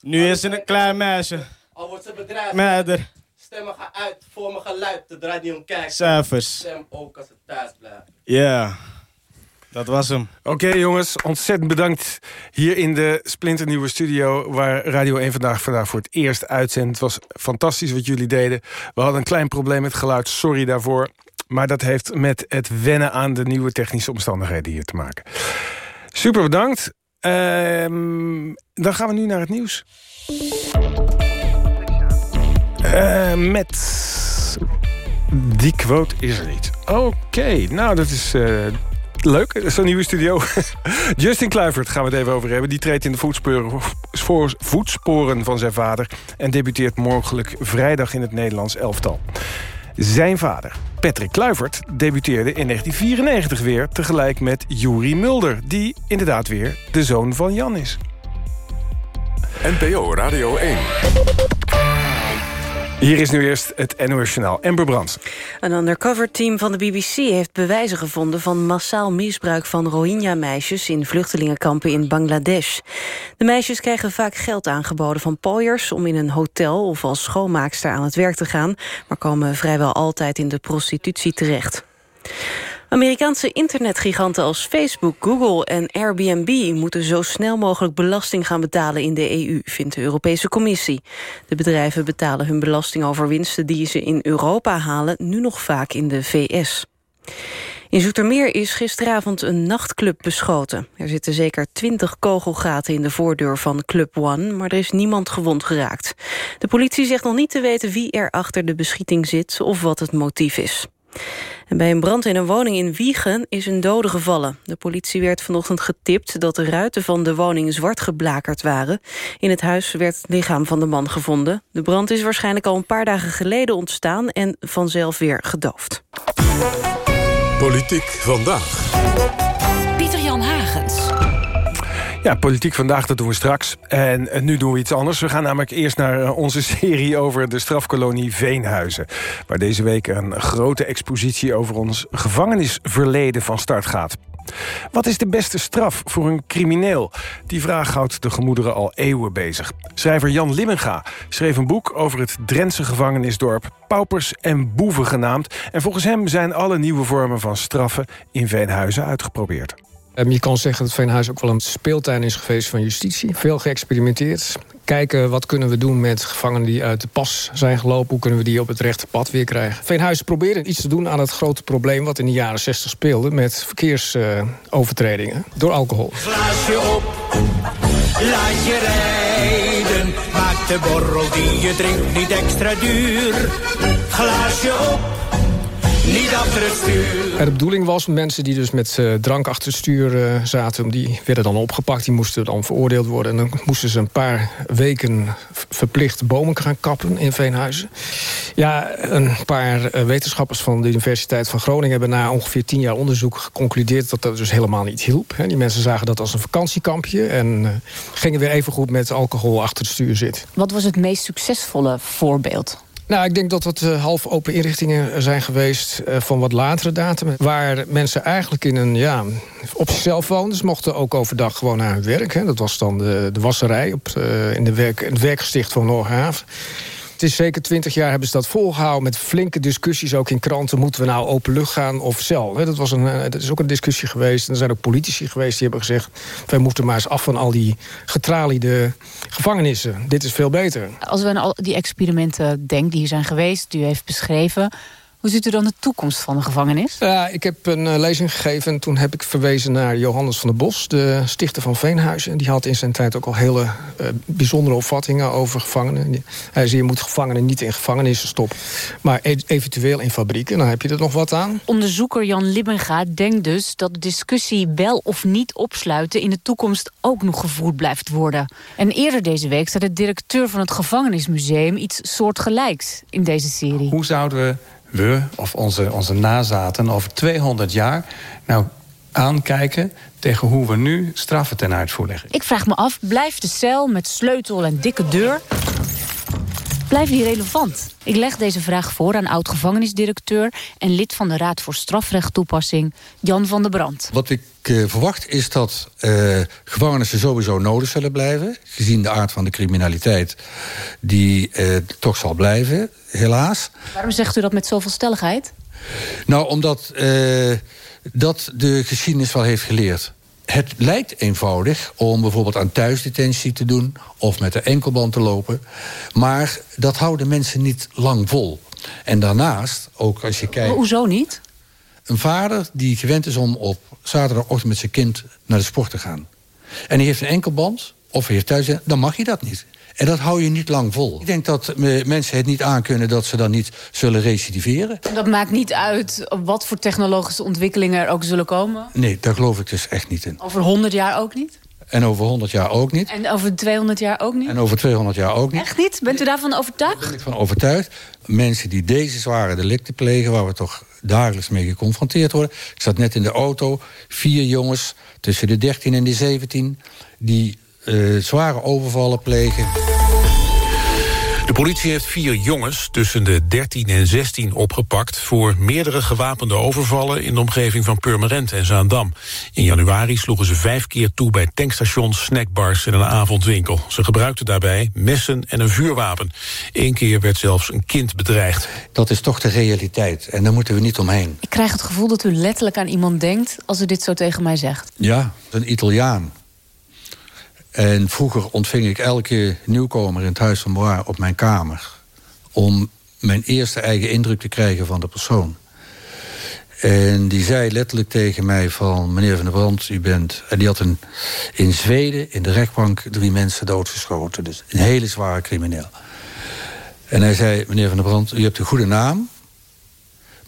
Nu is ze een klein meisje.
Al wordt ze bedreigd.
Meider.
Stemmen gaan uit voor mijn geluid. Het draait niet om kijken.
Cijfers.
Stem ook als het thuis blijft.
Ja. Yeah. Dat was hem.
Oké jongens, ontzettend bedankt hier in de splinternieuwe studio... waar Radio 1 vandaag, vandaag voor het eerst uitzendt. Het was fantastisch wat jullie deden. We hadden een klein probleem met geluid, sorry daarvoor. Maar dat heeft met het wennen aan de nieuwe technische omstandigheden hier te maken. Super bedankt. Um, dan gaan we nu naar het nieuws. Uh, met... Die quote is er niet. Oké, nou dat is... Uh, Leuk, zo'n nieuwe studio. [laughs] Justin Kluivert gaan we het even over hebben. Die treedt in de voetsporen, van zijn vader... en debuteert mogelijk vrijdag in het Nederlands elftal. Zijn vader, Patrick Kluivert, debuteerde in 1994 weer... tegelijk met Juri Mulder, die inderdaad weer de zoon van Jan is.
NPO Radio 1.
Hier is nu eerst het NOS Journaal. Amber Brands.
Een undercover team van de BBC heeft bewijzen gevonden... van massaal misbruik van Rohingya-meisjes... in vluchtelingenkampen in Bangladesh. De meisjes krijgen vaak geld aangeboden van pooiers... om in een hotel of als schoonmaakster aan het werk te gaan... maar komen vrijwel altijd in de prostitutie terecht. Amerikaanse internetgiganten als Facebook, Google en Airbnb... moeten zo snel mogelijk belasting gaan betalen in de EU, vindt de Europese Commissie. De bedrijven betalen hun belasting over winsten die ze in Europa halen... nu nog vaak in de VS. In Zoetermeer is gisteravond een nachtclub beschoten. Er zitten zeker twintig kogelgaten in de voordeur van Club One... maar er is niemand gewond geraakt. De politie zegt nog niet te weten wie er achter de beschieting zit... of wat het motief is. Bij een brand in een woning in Wiegen is een dode gevallen. De politie werd vanochtend getipt dat de ruiten van de woning zwart geblakerd waren. In het huis werd het lichaam van de man gevonden. De brand is waarschijnlijk al een paar dagen geleden ontstaan en vanzelf weer gedoofd.
Politiek vandaag.
Ja, politiek vandaag, dat doen we straks. En, en, nu doen we iets anders. We gaan namelijk eerst naar uh, onze [laughs] serie over de strafkolonie Veenhuizen. Waar deze week een grote expositie over ons gevangenisverleden van start gaat. Wat is de beste straf voor een crimineel? Die vraag houdt de gemoederen al eeuwen bezig. Schrijver Jan Limmenga schreef een boek over het Drentse gevangenisdorp... Paupers en Boeven genaamd. En volgens hem zijn alle nieuwe vormen van straffen in Veenhuizen uitgeprobeerd.
Um, je kan zeggen dat Veenhuis ook wel een speeltuin is geweest van justitie. Veel geëxperimenteerd. Kijken wat kunnen we doen met gevangenen die uit de pas zijn gelopen. Hoe kunnen we die op het rechte pad weer krijgen. Veenhuis probeerde iets te doen aan het grote probleem... wat in de jaren 60 speelde met verkeersovertredingen door alcohol.
Glaasje op, laat je rijden. Maak de borrel die je drinkt niet extra duur. Glaasje op. Niet achter het stuur.
De bedoeling was mensen die dus met uh, drank achter het stuur uh, zaten... die werden dan opgepakt, die moesten dan veroordeeld worden... en dan moesten ze een paar weken verplicht bomen gaan kappen in Veenhuizen. Ja, een paar uh, wetenschappers van de Universiteit van Groningen... hebben na ongeveer tien jaar onderzoek geconcludeerd... dat dat dus helemaal niet hielp. Die mensen zagen dat als een vakantiekampje... en gingen weer even goed met alcohol achter het stuur zitten.
Wat was het meest succesvolle voorbeeld?
Nou, ik denk dat het uh, half open inrichtingen zijn geweest uh, van wat latere datum. Waar mensen eigenlijk in een, ja, op zichzelf woonden. Ze mochten ook overdag gewoon naar hun werk. Hè. Dat was dan de, de wasserij op, uh, in de werk, het werkgesticht van Noordhaven. Het is zeker twintig jaar hebben ze dat volgehouden... met flinke discussies ook in kranten. Moeten we nou open lucht gaan of cel? Dat, was een, dat is ook een discussie geweest. Er zijn ook politici geweest die hebben gezegd... wij moeten maar eens af van al die getraliede gevangenissen. Dit is veel beter.
Als we aan al die experimenten denken die hier zijn geweest... die u heeft beschreven... Hoe ziet u dan de toekomst van de gevangenis?
Ja, ik heb een eh, lezing gegeven en toen heb ik verwezen naar Johannes van der Bos, de stichter van Veenhuizen. En die had in zijn tijd ook al hele eh, bijzondere opvattingen over gevangenen. Hij zei: je moet gevangenen niet in gevangenissen stoppen, maar e- eventueel in fabrieken. Dan heb je er nog wat aan.
Onderzoeker Jan Libbenga denkt dus dat de discussie wel of niet opsluiten in de toekomst ook nog gevoerd blijft worden. En eerder deze week zei de directeur van het gevangenismuseum iets soortgelijks in deze serie.
Hoe zouden we, we of onze, onze nazaten over 200 jaar nou aankijken tegen hoe we nu straffen ten uitvoer leggen?
Ik vraag me af, blijft de cel met sleutel en dikke deur... blijft die relevant? Ik leg deze vraag voor aan oud-gevangenisdirecteur... en lid van de Raad voor Strafrechttoepassing, Jan van der Brand.
Wat ik eh, verwacht is dat eh, gevangenissen sowieso nodig zullen blijven. Gezien de aard van de criminaliteit die eh, toch zal blijven, helaas.
Waarom zegt u dat met zoveel stelligheid?
Nou, omdat dat de geschiedenis wel heeft geleerd. Het lijkt eenvoudig om bijvoorbeeld aan thuisdetentie te doen... of met de enkelband te lopen. Maar dat houden mensen niet lang vol. En daarnaast, ook als je kijkt...
Hoezo niet?
Een vader die gewend is om op zaterdagochtend met zijn kind naar de sport te gaan. En hij heeft een enkelband, of hij heeft thuis... dan mag je dat niet. En dat hou je niet lang vol. Ik denk dat mensen het niet aankunnen dat ze dan niet zullen recidiveren.
Dat maakt niet uit wat voor technologische ontwikkelingen er ook zullen komen.
Nee, daar geloof ik dus echt niet in.
Over 100 jaar ook niet?
En over 100 jaar ook niet.
En over 200 jaar ook niet?
En over 200 jaar ook niet.
Echt niet? Bent u daarvan overtuigd?
ben ik van overtuigd. Mensen die deze zware delicten plegen... waar we toch dagelijks mee geconfronteerd worden. Ik zat net in de auto. Vier jongens tussen de 13 en de 17... die eh, zware overvallen plegen.
De politie heeft vier jongens tussen de 13 en 16 opgepakt... voor meerdere gewapende overvallen in de omgeving van Purmerend en Zaandam. In januari sloegen ze vijf keer toe bij tankstations, snackbars en een avondwinkel. Ze gebruikten daarbij messen en een vuurwapen. Eén keer werd zelfs een kind bedreigd.
Dat is toch de realiteit en daar moeten we niet omheen.
Ik krijg het gevoel dat u letterlijk aan iemand denkt... als u dit zo tegen mij zegt.
Ja, een Italiaan. En vroeger ontving ik elke nieuwkomer in het Huis van Bois op mijn kamer... om mijn eerste eigen indruk te krijgen van de persoon. En die zei letterlijk tegen mij van... meneer Van der Brand, u bent... En die had een, in Zweden, in de rechtbank, drie mensen doodgeschoten. Dus een hele zware crimineel. En hij zei, meneer Van der Brand, u hebt een goede naam...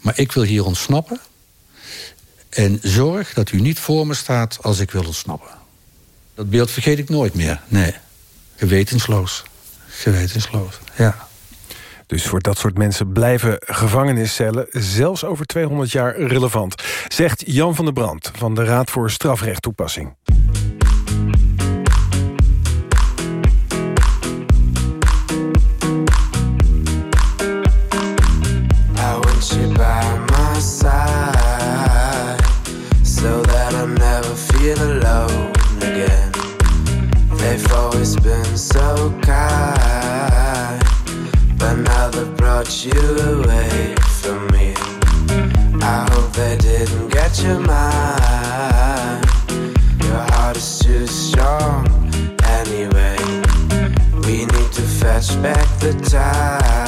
maar ik wil hier ontsnappen... en zorg dat u niet voor me staat als ik wil ontsnappen. Dat beeld vergeet ik nooit meer. Nee. Gewetensloos. Gewetensloos, ja.
Dus voor dat soort mensen blijven gevangeniscellen... zelfs over 200 jaar relevant. Zegt Jan van der Brand van de Raad voor Strafrechttoepassing.
Brought you away from me. I hope they didn't get your mind. Your heart is too strong anyway. We need to fetch back the time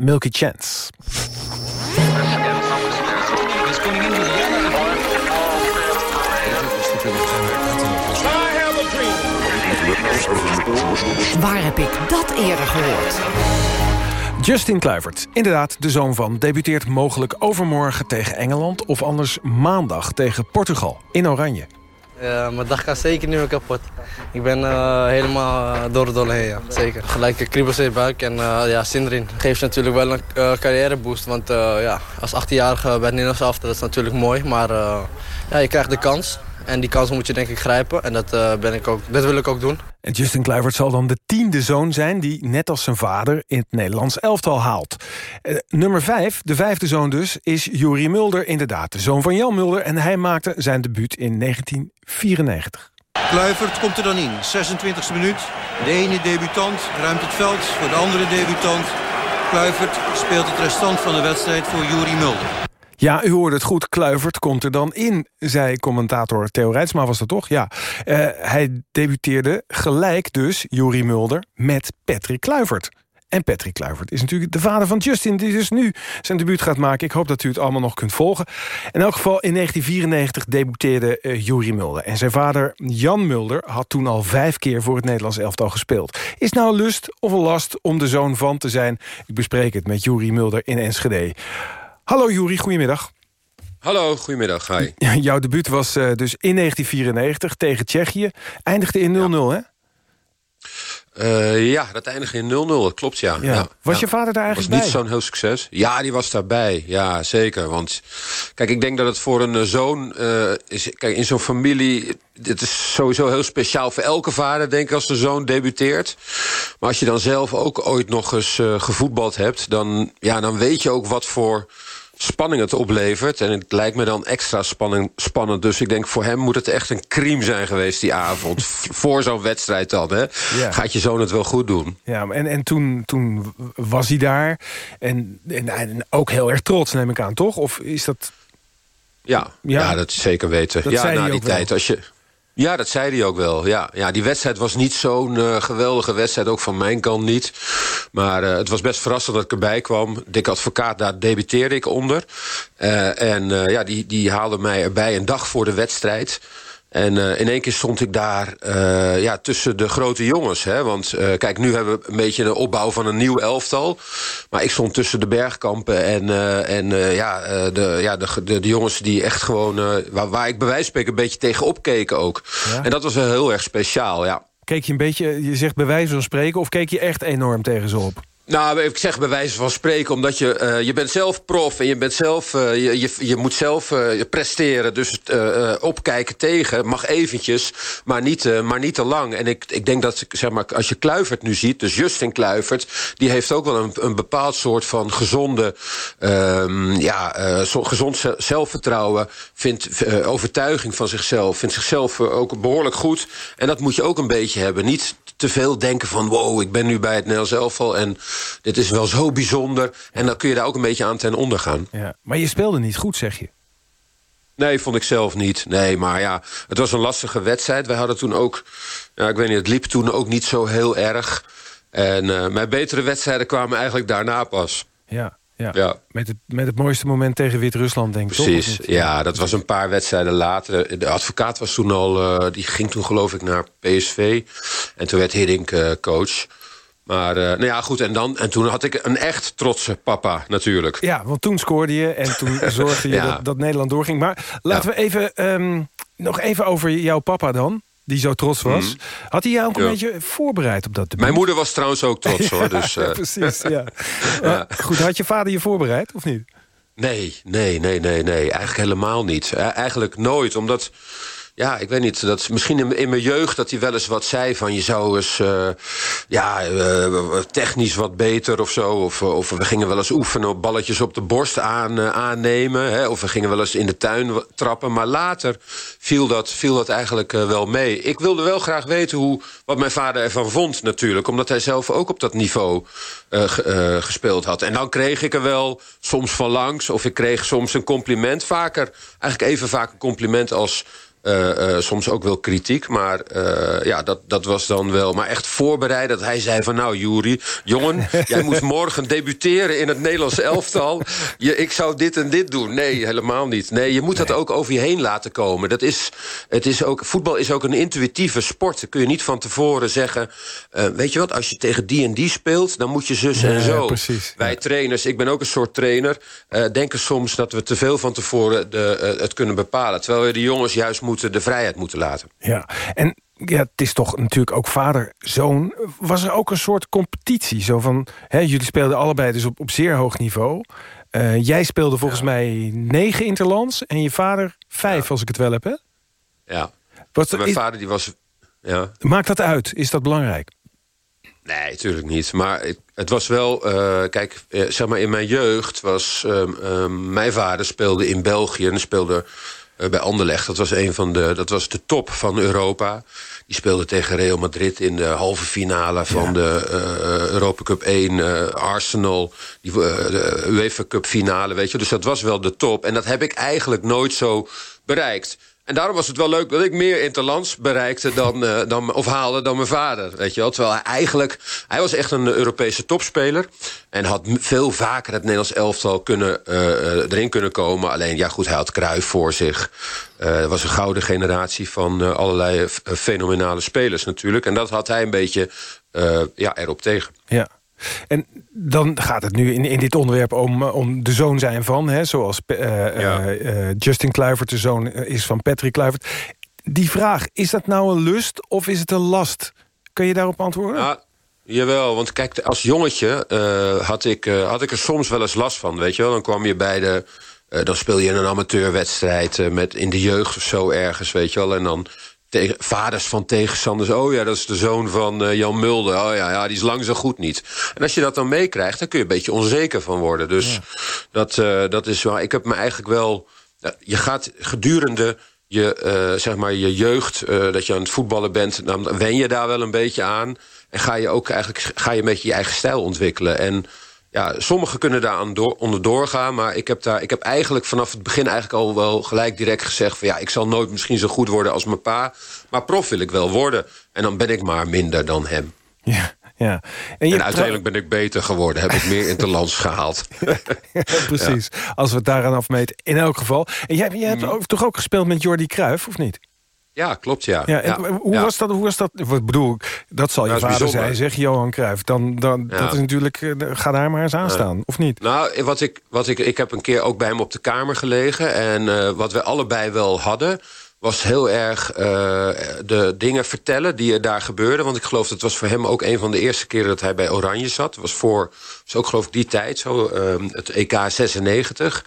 Milky Chance.
Waar heb ik dat eerder gehoord?
Justin Kluivert, inderdaad de zoon van... debuteert mogelijk overmorgen tegen Engeland... of anders maandag tegen Portugal in Oranje.
Ja, mijn dag gaat zeker niet meer kapot. Ik ben eh, helemaal eh, door het dolle heen, zeker. Gelijk kriebels in je buik en eh, ja, zin erin. Geeft natuurlijk wel een eh, carrièreboost, want eh, ja, als 18-jarige bij het Nederlands elftal, dat is natuurlijk mooi. Maar eh, ja, je krijgt de kans en die kans moet je denk ik grijpen. En dat, eh, ben ik ook, dat wil ik ook doen.
En Justin Kluivert zal dan de tiende zoon zijn... die net als zijn vader in het Nederlands elftal haalt. Eh, nummer vijf, de vijfde zoon dus, is Juri Mulder inderdaad. De zoon van Jan Mulder en hij maakte zijn debuut in 1994.
Kluivert komt er dan in, 26e minuut. De ene debutant ruimt het veld voor de andere debutant. Kluivert speelt het restant van de wedstrijd voor Juri Mulder.
Ja, u hoorde het goed. Kluivert komt er dan in, zei commentator Theo Rijtsma was dat toch? Ja. Eh, hij debuteerde gelijk dus, Juri Mulder, met Patrick Kluivert. En Patrick Kluivert is natuurlijk de vader van Justin... die dus nu zijn debuut gaat maken. Ik hoop dat u het allemaal nog kunt volgen. In elk geval, in 1994 debuteerde uh, Mulder. En zijn vader Jan Mulder had toen al vijf keer... voor het Nederlands elftal gespeeld. Is nou een lust of een last om de zoon van te zijn? Ik bespreek het met Juri Mulder in Enschede. Hallo Juri, goedemiddag.
Hallo, goedemiddag. Hi.
Jouw debuut was uh, dus in 1994 tegen Tsjechië. Eindigde in 0-0, ja. hè?
Uh, ja, dat eindigde in 0-0, dat klopt, ja.
ja.
ja.
Was je vader daar eigenlijk
bij? was niet zo'n heel succes. Ja, die was daarbij. Ja, zeker. Want kijk, ik denk dat het voor een zoon uh, is... Kijk, in zo'n familie... Dit is sowieso heel speciaal voor elke vader, denk ik, als de zoon debuteert. Maar als je dan zelf ook ooit nog eens uh, gevoetbald hebt... Dan, ja, dan weet je ook wat voor spanning het oplevert. En het lijkt me dan extra spanning, spannend. Dus ik denk, voor hem moet het echt een crime zijn geweest die avond. [laughs] voor zo'n wedstrijd dan, hè? Ja. Gaat je zoon het wel goed doen.
Ja, en, en toen, toen was hij daar. En, en, en, ook heel erg trots, neem ik aan, toch? Of is dat...
Ja, ja. ja dat zeker weten.
Dat
ja,
na
die tijd,
wel.
als je... Ja, dat zei hij ook wel. Ja, ja die wedstrijd was niet zo'n uh, geweldige wedstrijd, ook van mijn kant niet. Maar uh, het was best verrassend dat ik erbij kwam. Dik Advocaat, daar debuteerde ik onder. Uh, en ja, die, die haalde mij erbij een dag voor de wedstrijd. En uh, in één keer stond ik daar uh, ja, tussen de grote jongens. Hè? Want uh, kijk, nu hebben we een beetje een opbouw van een nieuw elftal. Maar ik stond tussen de bergkampen en, en ja, de, ja, de, de, de, jongens die echt gewoon... waar, waar ik bij wijze van spreken een beetje tegenop keken ook. Ja. En dat was wel heel erg speciaal, ja.
Keek je een beetje, je zegt bij wijze van spreken... of keek je echt enorm tegen ze op?
Nou, ik zeg bij wijze van spreken, omdat je, uh, je bent zelf prof en je, bent zelf, uh, je, je, je moet zelf uh, presteren. Dus opkijken tegen mag eventjes, maar niet, maar niet te lang. En ik, ik denk dat, zeg maar, als je Kluivert nu ziet, dus Justin Kluivert... die heeft ook wel een, een bepaald soort van gezonde, um, ja, zo, gezond zelfvertrouwen... vindt overtuiging van zichzelf, vindt zichzelf ook behoorlijk goed. En dat moet je ook een beetje hebben. Niet te veel denken van, wow, ik ben nu bij het Nederlands elftal... en dit is wel zo bijzonder. En dan kun je daar ook een beetje aan ten onder gaan.
Ja, maar je speelde niet goed, zeg je?
Nee, vond ik zelf niet. Nee, maar ja, het was een lastige wedstrijd. Wij hadden toen ook, ja, ik weet niet, het liep toen ook niet zo heel erg. En uh, mijn betere wedstrijden kwamen eigenlijk daarna pas.
Ja, ja. ja. Met, het, met het mooiste moment tegen Wit-Rusland, denk ik.
Precies, toch, ja, dat was een paar wedstrijden later. De advocaat was toen al, uh, die ging toen geloof ik naar PSV. En toen werd Hiddink uh, coach. Maar uh, nou ja, goed, en, dan, en toen had ik een echt trotse papa natuurlijk.
Ja, want toen scoorde je en toen [laughs] zorgde je
Ja.
dat, dat Nederland doorging. Maar laten we even, ehm, nog even over jouw papa dan, die zo trots was.
Mhm.
Had hij jou ook een
Ja.
beetje voorbereid op dat debuut?
Mijn moeder was trouwens ook trots [laughs] hoor. Dus,
Ja, [laughs]
eh,
precies, ja. Maar [laughs] Goed, had je vader je voorbereid, of niet?
Nee, nee, nee, nee, nee. Eigenlijk helemaal niet. Eh, Eigenlijk nooit, omdat... Ja, ik weet niet. Dat, misschien in, mijn jeugd dat hij wel eens wat zei van... je zou eens eh, ja, eh, technisch wat beter of zo. Of, of we gingen wel eens oefenen op balletjes op de borst aan, eh, aannemen. Hè, of we gingen wel eens in de tuin trappen. Maar later viel dat, viel dat eigenlijk wel mee. Ik wilde wel graag weten hoe, wat mijn vader ervan vond natuurlijk. Omdat hij zelf ook op dat niveau ge- gespeeld had. En dan kreeg ik er wel soms van langs. Of ik kreeg soms een compliment. Vaker, eigenlijk even vaak een compliment als... eh, eh, soms ook wel kritiek, maar eh, ja, dat, dat was dan wel... Maar echt voorbereid dat hij zei van... nou, Juri, jongen, [laughs] jij moet morgen debuteren in het Nederlands elftal. Je, ik zou dit en dit doen. Nee, helemaal niet. Nee, je moet dat ook over je heen laten komen. Dat is, het is ook, voetbal is ook een intuïtieve sport. Dan kun je niet van tevoren zeggen... weet je wat, als je tegen die en die speelt... dan moet je zus en
Ja,
zo.
precies.
Wij trainers, ik ben ook een soort trainer... denken soms dat we te veel van tevoren de, het kunnen bepalen. Terwijl we de jongens juist moeten, de vrijheid moeten laten.
Ja, en ja, het is toch natuurlijk ook vader-zoon. Was er ook een soort competitie? Zo van, hè, jullie speelden allebei dus op, op zeer hoog niveau. Eh, jij speelde volgens mij negen interlands en je vader vijf, als ik het wel heb, hè?
Ja.
Wat,
mijn
is-
vader die was... Ja.
Maakt dat uit? Is dat belangrijk?
Nee, natuurlijk niet. Maar het, het was wel... eh, kijk, eh, zeg maar in mijn jeugd was... ehm, ehm, mijn vader speelde in België en speelde bij Anderlecht. Dat was, een van de, dat was de top van Europa. Die speelde tegen Real Madrid in de halve finale van de eh, Europa Cup 1. eh, Arsenal, die, eh, de UEFA Cup finale, weet je. Dus dat was wel de top. En dat heb ik eigenlijk nooit zo bereikt. En daarom was het wel leuk dat ik meer interlands bereikte dan, eh, dan, of haalde dan mijn vader. Weet je wel? Terwijl hij eigenlijk, hij was echt een Europese topspeler. En had veel vaker het Nederlands elftal kunnen, eh, eh, erin kunnen komen. Alleen, ja goed, hij had Cruijff voor zich. Er was een gouden generatie van allerlei fenomenale spelers natuurlijk. En dat had hij een beetje ja, erop tegen.
Ja. En dan gaat het nu in, in dit onderwerp om, eh, om de zoon zijn van... Hè, zoals eh, eh, Justin Kluivert de zoon is van Patrick Kluivert. Die vraag, is dat nou een lust of is het een last? Kun je daarop antwoorden?
Ja, jawel, want kijk, als jongetje had, ik, had ik er soms wel eens last van, weet je wel. Dan kwam je bij de... dan speel je in een amateurwedstrijd met in de jeugd of zo ergens, weet je wel. En dan tegen, vaders van tegenstanders. Oh ja, dat is de zoon van eh, Jan Mulder. Oh ja, ja, die is lang zo goed niet. En als je dat dan meekrijgt, dan kun je een beetje onzeker van worden. Dus dat, eh, dat is wel... Ik heb me eigenlijk wel... ja, Je gaat gedurende je, eh, zeg maar je jeugd, eh, dat je aan het voetballen bent... dan wen je daar wel een beetje aan. En ga je ook eigenlijk ga je een beetje je eigen stijl ontwikkelen. En ja, sommigen kunnen daar aan door, onder doorgaan. Maar ik heb, daar, ik heb eigenlijk vanaf het begin eigenlijk al wel gelijk direct gezegd... van ja, ik zal nooit misschien zo goed worden als mijn pa. Maar prof wil ik wel worden. En dan ben ik maar minder dan hem.
Ja. En,
En,
je
uiteindelijk ben ik beter geworden. Heb ik meer interlands gehaald. [laughs]
Precies, als we het daaraan afmeten. In elk geval. En jij, jij
Mhm.
hebt ook, toch ook gespeeld met Jordi Cruijff, of niet?
Ja, klopt, ja.
Ja, en
Ja,
hoe,
ja.
Was dat, hoe was dat? Wat bedoel ik? Dat zal je
Dat
vader zijn, zeg Johan Cruijff. Dan, dan. Dat is natuurlijk, eh, ga daar maar eens aan staan, of niet?
Nou, wat ik, wat ik, ik heb een keer ook bij hem op de kamer gelegen. En eh, wat we allebei wel hadden... was heel erg eh, de dingen vertellen die er daar gebeurden. Want ik geloof dat was voor hem ook een van de eerste keren... dat hij bij Oranje zat. Dat was voor, was ook geloof ik die tijd, zo, eh, het EK 96.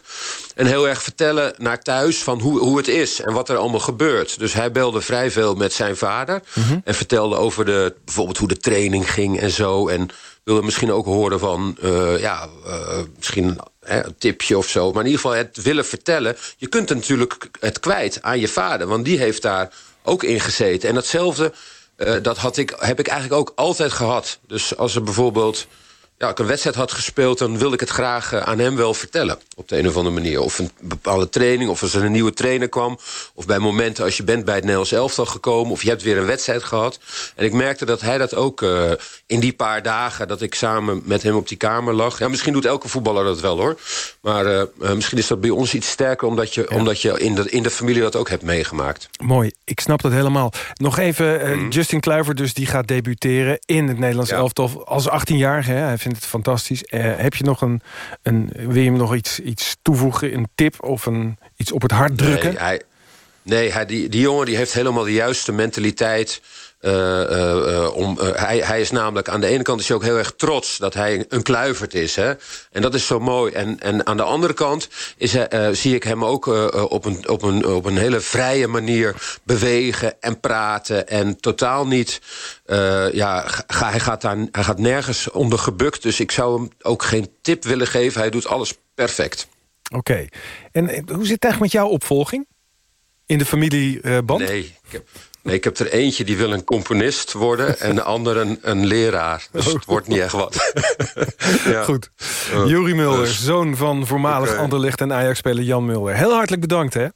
En heel erg vertellen naar thuis van hoe, hoe het is... en wat er allemaal gebeurt. Dus hij belde vrij veel met zijn vader... en vertelde over de, bijvoorbeeld hoe de training ging en zo... en wilde misschien ook horen van, eh, ja, eh, misschien een tipje of zo. Maar in ieder geval het willen vertellen. Je kunt het natuurlijk het kwijt aan je vader. Want die heeft daar ook in gezeten. En datzelfde, eh, dat had ik, heb ik eigenlijk ook altijd gehad. Dus als er bijvoorbeeld... ja, ik een wedstrijd had gespeeld... dan wilde ik het graag eh, aan hem wel vertellen. Op de een of andere manier. Of een bepaalde training, of als er een nieuwe trainer kwam. Of bij momenten als je bent bij het Nederlands elftal gekomen... of je hebt weer een wedstrijd gehad. En ik merkte dat hij dat ook eh, in die paar dagen... dat ik samen met hem op die kamer lag. Ja, misschien doet elke voetballer dat wel, hoor. Maar eh, misschien is dat bij ons iets sterker... omdat je, omdat je in, de, in de familie dat ook hebt meegemaakt.
Mooi, ik snap dat helemaal. Nog even,
Mhm.
Justin Kluivert dus, die gaat debuteren in het Nederlands elftal als 18-jarige. hè. Hij vindt het fantastisch. Eh, heb je nog een, een, wil je hem nog iets, iets toevoegen, een tip of een, iets op het hart drukken?
Nee, hij, nee hij, die, die jongen die heeft helemaal de juiste mentaliteit. Eh, eh, eh, om, hij, hij is namelijk aan de ene kant is hij ook heel erg trots dat hij een kluivert is. Hè? En dat is zo mooi. En, en aan de andere kant is hij, zie ik hem ook op, een, op, een, op een hele vrije manier bewegen en praten. En totaal niet. ja, ga, hij, gaat daar, hij gaat nergens onder gebukt. Dus ik zou hem ook geen tip willen geven. Hij doet alles perfect.
Oké. En hoe zit het eigenlijk met jouw opvolging? In de familieband?
Nee, ik heb, nee, ik heb er eentje die wil een componist worden... [laughs] en de ander een, een leraar. Dus het wordt niet echt wat. [laughs] ja.
Goed.
Uh,
Juri Mulder,
dus-
zoon van voormalig
Oké.
Anderlecht en Ajax-speler Jan Mulder. Heel hartelijk bedankt, hè?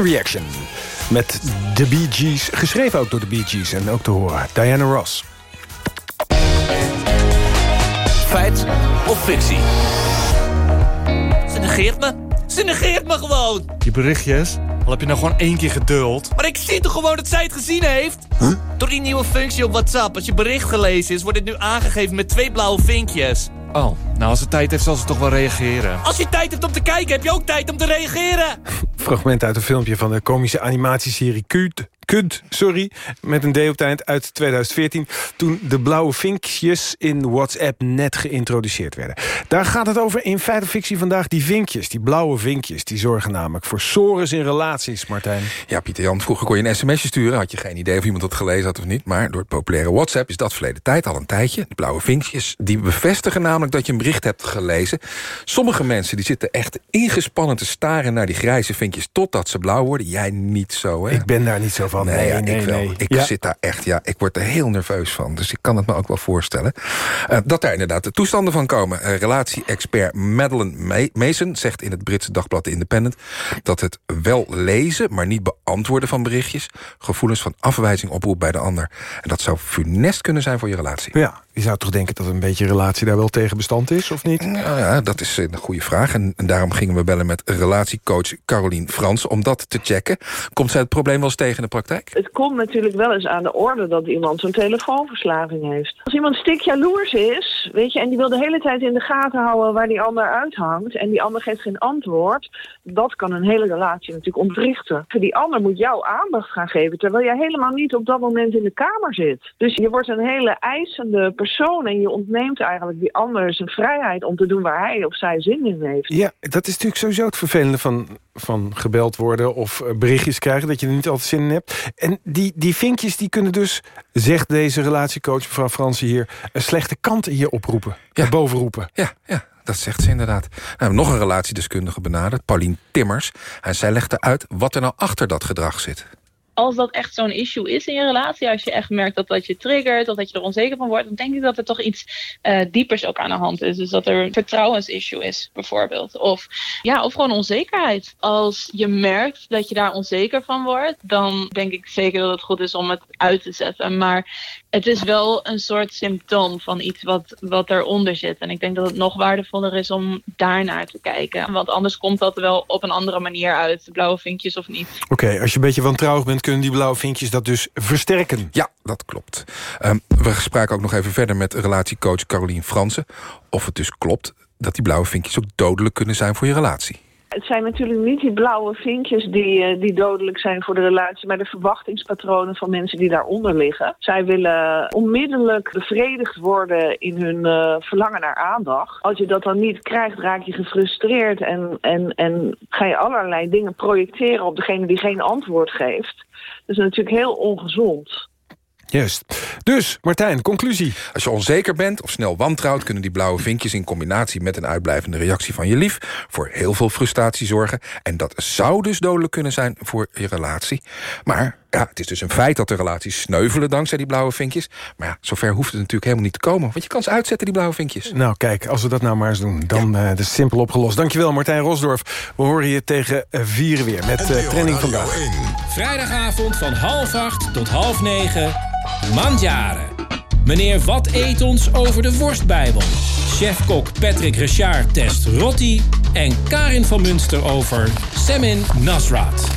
Chain Reaction.
Met de Bee Gees. Geschreven ook door de Bee Gees. En ook te horen. Diana Ross.
Feit of fictie? Ze negeert me. Ze negeert me gewoon.
Je berichtjes, al heb je nou gewoon één keer geduld.
Maar ik zie toch gewoon dat zij het gezien heeft? Door die nieuwe functie op WhatsApp. Als je bericht gelezen is, wordt het nu aangegeven met twee blauwe vinkjes.
Oh,
Nou, als ze tijd heeft, zal ze toch wel reageren.
Als je tijd hebt om te kijken, heb je ook tijd om te reageren. [laughs]
Fragment uit een filmpje van de komische animatieserie Kunt, Kunt sorry, met een D op het eind uit 2014... toen de blauwe vinkjes in WhatsApp net geïntroduceerd werden. Daar gaat het over in Feit of Fictie vandaag. Die vinkjes, die blauwe vinkjes, die zorgen namelijk voor sores in relaties, Martijn.
Ja, Pieter Jan, vroeger kon je een sms'je sturen. Had je geen idee of iemand dat gelezen had of niet. Maar door het populaire WhatsApp is dat verleden tijd al een tijdje. Die blauwe vinkjes, die bevestigen namelijk dat je een bericht hebt gelezen. Sommige mensen die zitten echt ingespannen te staren naar die grijze vinkjes... totdat ze blauw worden. Jij niet zo, hè?
Ik ben daar niet zo van.
Nee,
Nee,
ja,
nee,
ik wel.
nee.
Ik
Ja.
zit daar echt, ja, ik word er heel nerveus van. Dus ik kan het me ook wel voorstellen. Eh, dat daar inderdaad de toestanden van komen. Eh, Relatie-expert Madeleine Ma- Mason zegt in het Britse dagblad The Independent... dat het wel lezen, maar niet beantwoorden van berichtjes... gevoelens van afwijzing oproept bij de ander. En dat zou funest kunnen zijn voor je relatie.
Ja, je zou toch denken dat een beetje relatie daar wel tegen bestand is, of niet?
Nou ja, dat is een goede vraag. En, en daarom gingen we bellen met relatiecoach Carolien Frans... om dat te checken. Komt zij het probleem wel eens tegen in de praktijk?
Het komt natuurlijk wel eens aan de orde dat iemand zo'n telefoonverslaving heeft. Als iemand stik jaloers is, weet je, en die wil de hele tijd in de gaten houden waar die ander uithangt, en die ander geeft geen antwoord, dat kan een hele relatie natuurlijk ontwrichten. Die ander moet jou aandacht gaan geven, terwijl jij helemaal niet op dat moment in de kamer zit. Dus je wordt een hele eisende persoon en je ontneemt eigenlijk die ander zijn vrijheid om te doen waar hij of zij zin in heeft.
Ja, dat is natuurlijk sowieso het vervelende van, van gebeld worden... of eh, berichtjes krijgen, dat je er niet altijd zin in hebt. En die, die vinkjes die kunnen dus, zegt deze relatiecoach... mevrouw Fransen hier, een slechte kant in je oproepen. Ja. Bovenroepen.
Ja, ja, dat zegt ze inderdaad. We hebben nog een relatiedeskundige benaderd, Paulien Timmers. En zij legde uit wat er nou achter dat gedrag zit.
Als dat echt zo'n issue is in je relatie, als je echt merkt dat dat je triggert, of dat je er onzeker van wordt, dan denk ik dat er toch iets eh, diepers ook aan de hand is. Dus dat er een vertrouwensissue is, bijvoorbeeld. Of, ja, of gewoon onzekerheid. Als je merkt dat je daar onzeker van wordt, dan denk ik zeker dat het goed is om het uit te zetten. Maar het is wel een soort symptoom van iets wat, wat eronder zit. En ik denk dat het nog waardevoller is om daarnaar te kijken. Want anders komt dat wel op een andere manier uit. Blauwe vinkjes of niet.
Oké, als je een beetje wantrouwig bent... kunnen die blauwe vinkjes dat dus versterken.
Ja, dat klopt. Ehm, we spraken ook nog even verder met relatiecoach Carolien Fransen... of het dus klopt dat die blauwe vinkjes ook dodelijk kunnen zijn voor je relatie.
Het zijn natuurlijk niet die blauwe vinkjes die, eh, die dodelijk zijn voor de relatie, maar de verwachtingspatronen van mensen die daaronder liggen. Zij willen onmiddellijk bevredigd worden in hun eh, verlangen naar aandacht. Als je dat dan niet krijgt, raak je gefrustreerd en, en, en ga je allerlei dingen projecteren op degene die geen antwoord geeft. Dat is natuurlijk heel ongezond.
Juist. Dus, Martijn, conclusie.
Als je onzeker bent of snel wantrouwt... kunnen die blauwe vinkjes in combinatie met een uitblijvende reactie van je lief... voor heel veel frustratie zorgen. En dat zou dus dodelijk kunnen zijn voor je relatie. Maar ja, het is dus een feit dat de relaties sneuvelen dankzij die blauwe vinkjes. Maar ja, zover hoeft het natuurlijk helemaal niet te komen. Want je kan ze uitzetten, die blauwe vinkjes.
Nou, kijk, als we dat nou maar eens doen, dan eh, is het simpel opgelost. Dankjewel, Martijn Rosdorf. We horen je tegen eh, vieren weer met eh Training Vandaag.
Vrijdagavond van half acht tot half negen. Mandjaren. Meneer Wat eet ons over de worstbijbel? Chefkok Patrick Richard test rotti. En Karin van Munster over Semin Nasrat.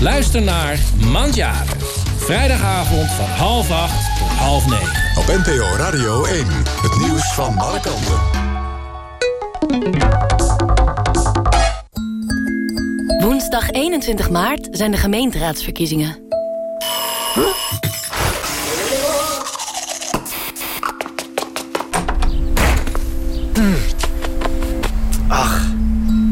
Luister naar Mandjaren. Vrijdagavond van half acht tot half negen.
Op NPO Radio 1. Het nieuws van alle kanten.
Woensdag 21 maart zijn de gemeenteraadsverkiezingen.
Ach.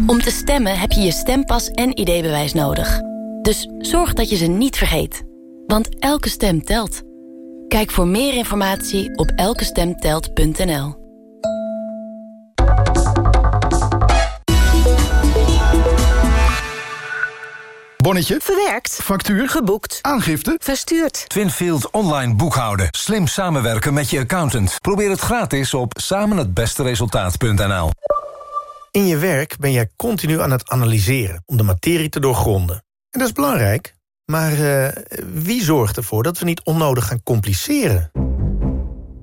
Om te stemmen heb je je stempas en ID-bewijs nodig. Dus zorg dat je ze niet vergeet. Want elke stem telt. Kijk voor meer informatie op elkestemtelt.nl.
Bonnetje.
Verwerkt.
Factuur.
Geboekt.
Aangifte.
Verstuurd.
Twinfield online boekhouden. Slim samenwerken met je accountant. Probeer het gratis op samenhetbesteresultaat.nl.
In je werk ben jij continu aan het analyseren om de materie te doorgronden. En dat is belangrijk. Maar eh, wie zorgt ervoor dat we niet onnodig gaan compliceren?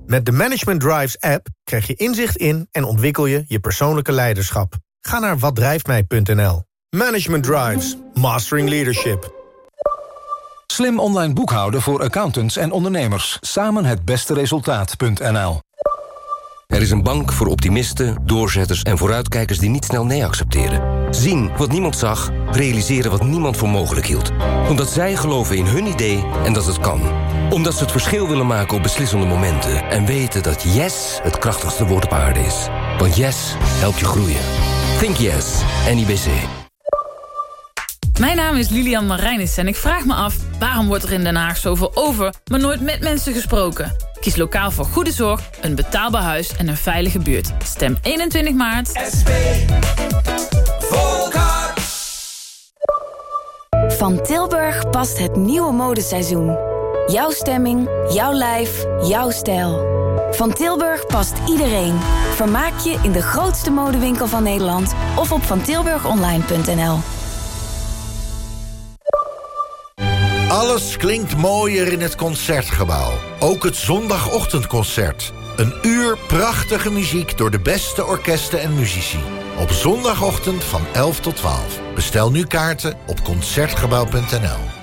Met de Management Drives app krijg je inzicht in en ontwikkel je je persoonlijke leiderschap. Ga naar watdrijftmij.nl. Management Drives. Mastering Leadership.
Slim online boekhouden voor accountants en ondernemers. Samen het beste resultaat.nl.
Er is een bank voor optimisten, doorzetters en vooruitkijkers die niet snel nee accepteren. Zien wat niemand zag, realiseren wat niemand voor mogelijk hield. Omdat zij geloven in hun idee en dat het kan. Omdat ze het verschil willen maken op beslissende momenten. En weten dat yes het krachtigste woord op aarde is. Want yes helpt je groeien. Think yes, NIBC.
Mijn naam is Lilian Marijnissen en ik vraag me af... waarom wordt er in Den Haag zoveel over, maar nooit met mensen gesproken? Kies lokaal voor goede zorg, een betaalbaar huis en een veilige buurt. Stem 21 maart. SP.
Van Tilburg past het nieuwe modeseizoen. Jouw stemming, jouw lijf, jouw stijl. Van Tilburg past iedereen. Vermaak je in de grootste modewinkel van Nederland... of op vantilburgonline.nl.
Alles klinkt mooier in het Concertgebouw. Ook het zondagochtendconcert. Een uur prachtige muziek door de beste orkesten en muzici. Op zondagochtend van 11 tot 12. Bestel nu kaarten op Concertgebouw.nl.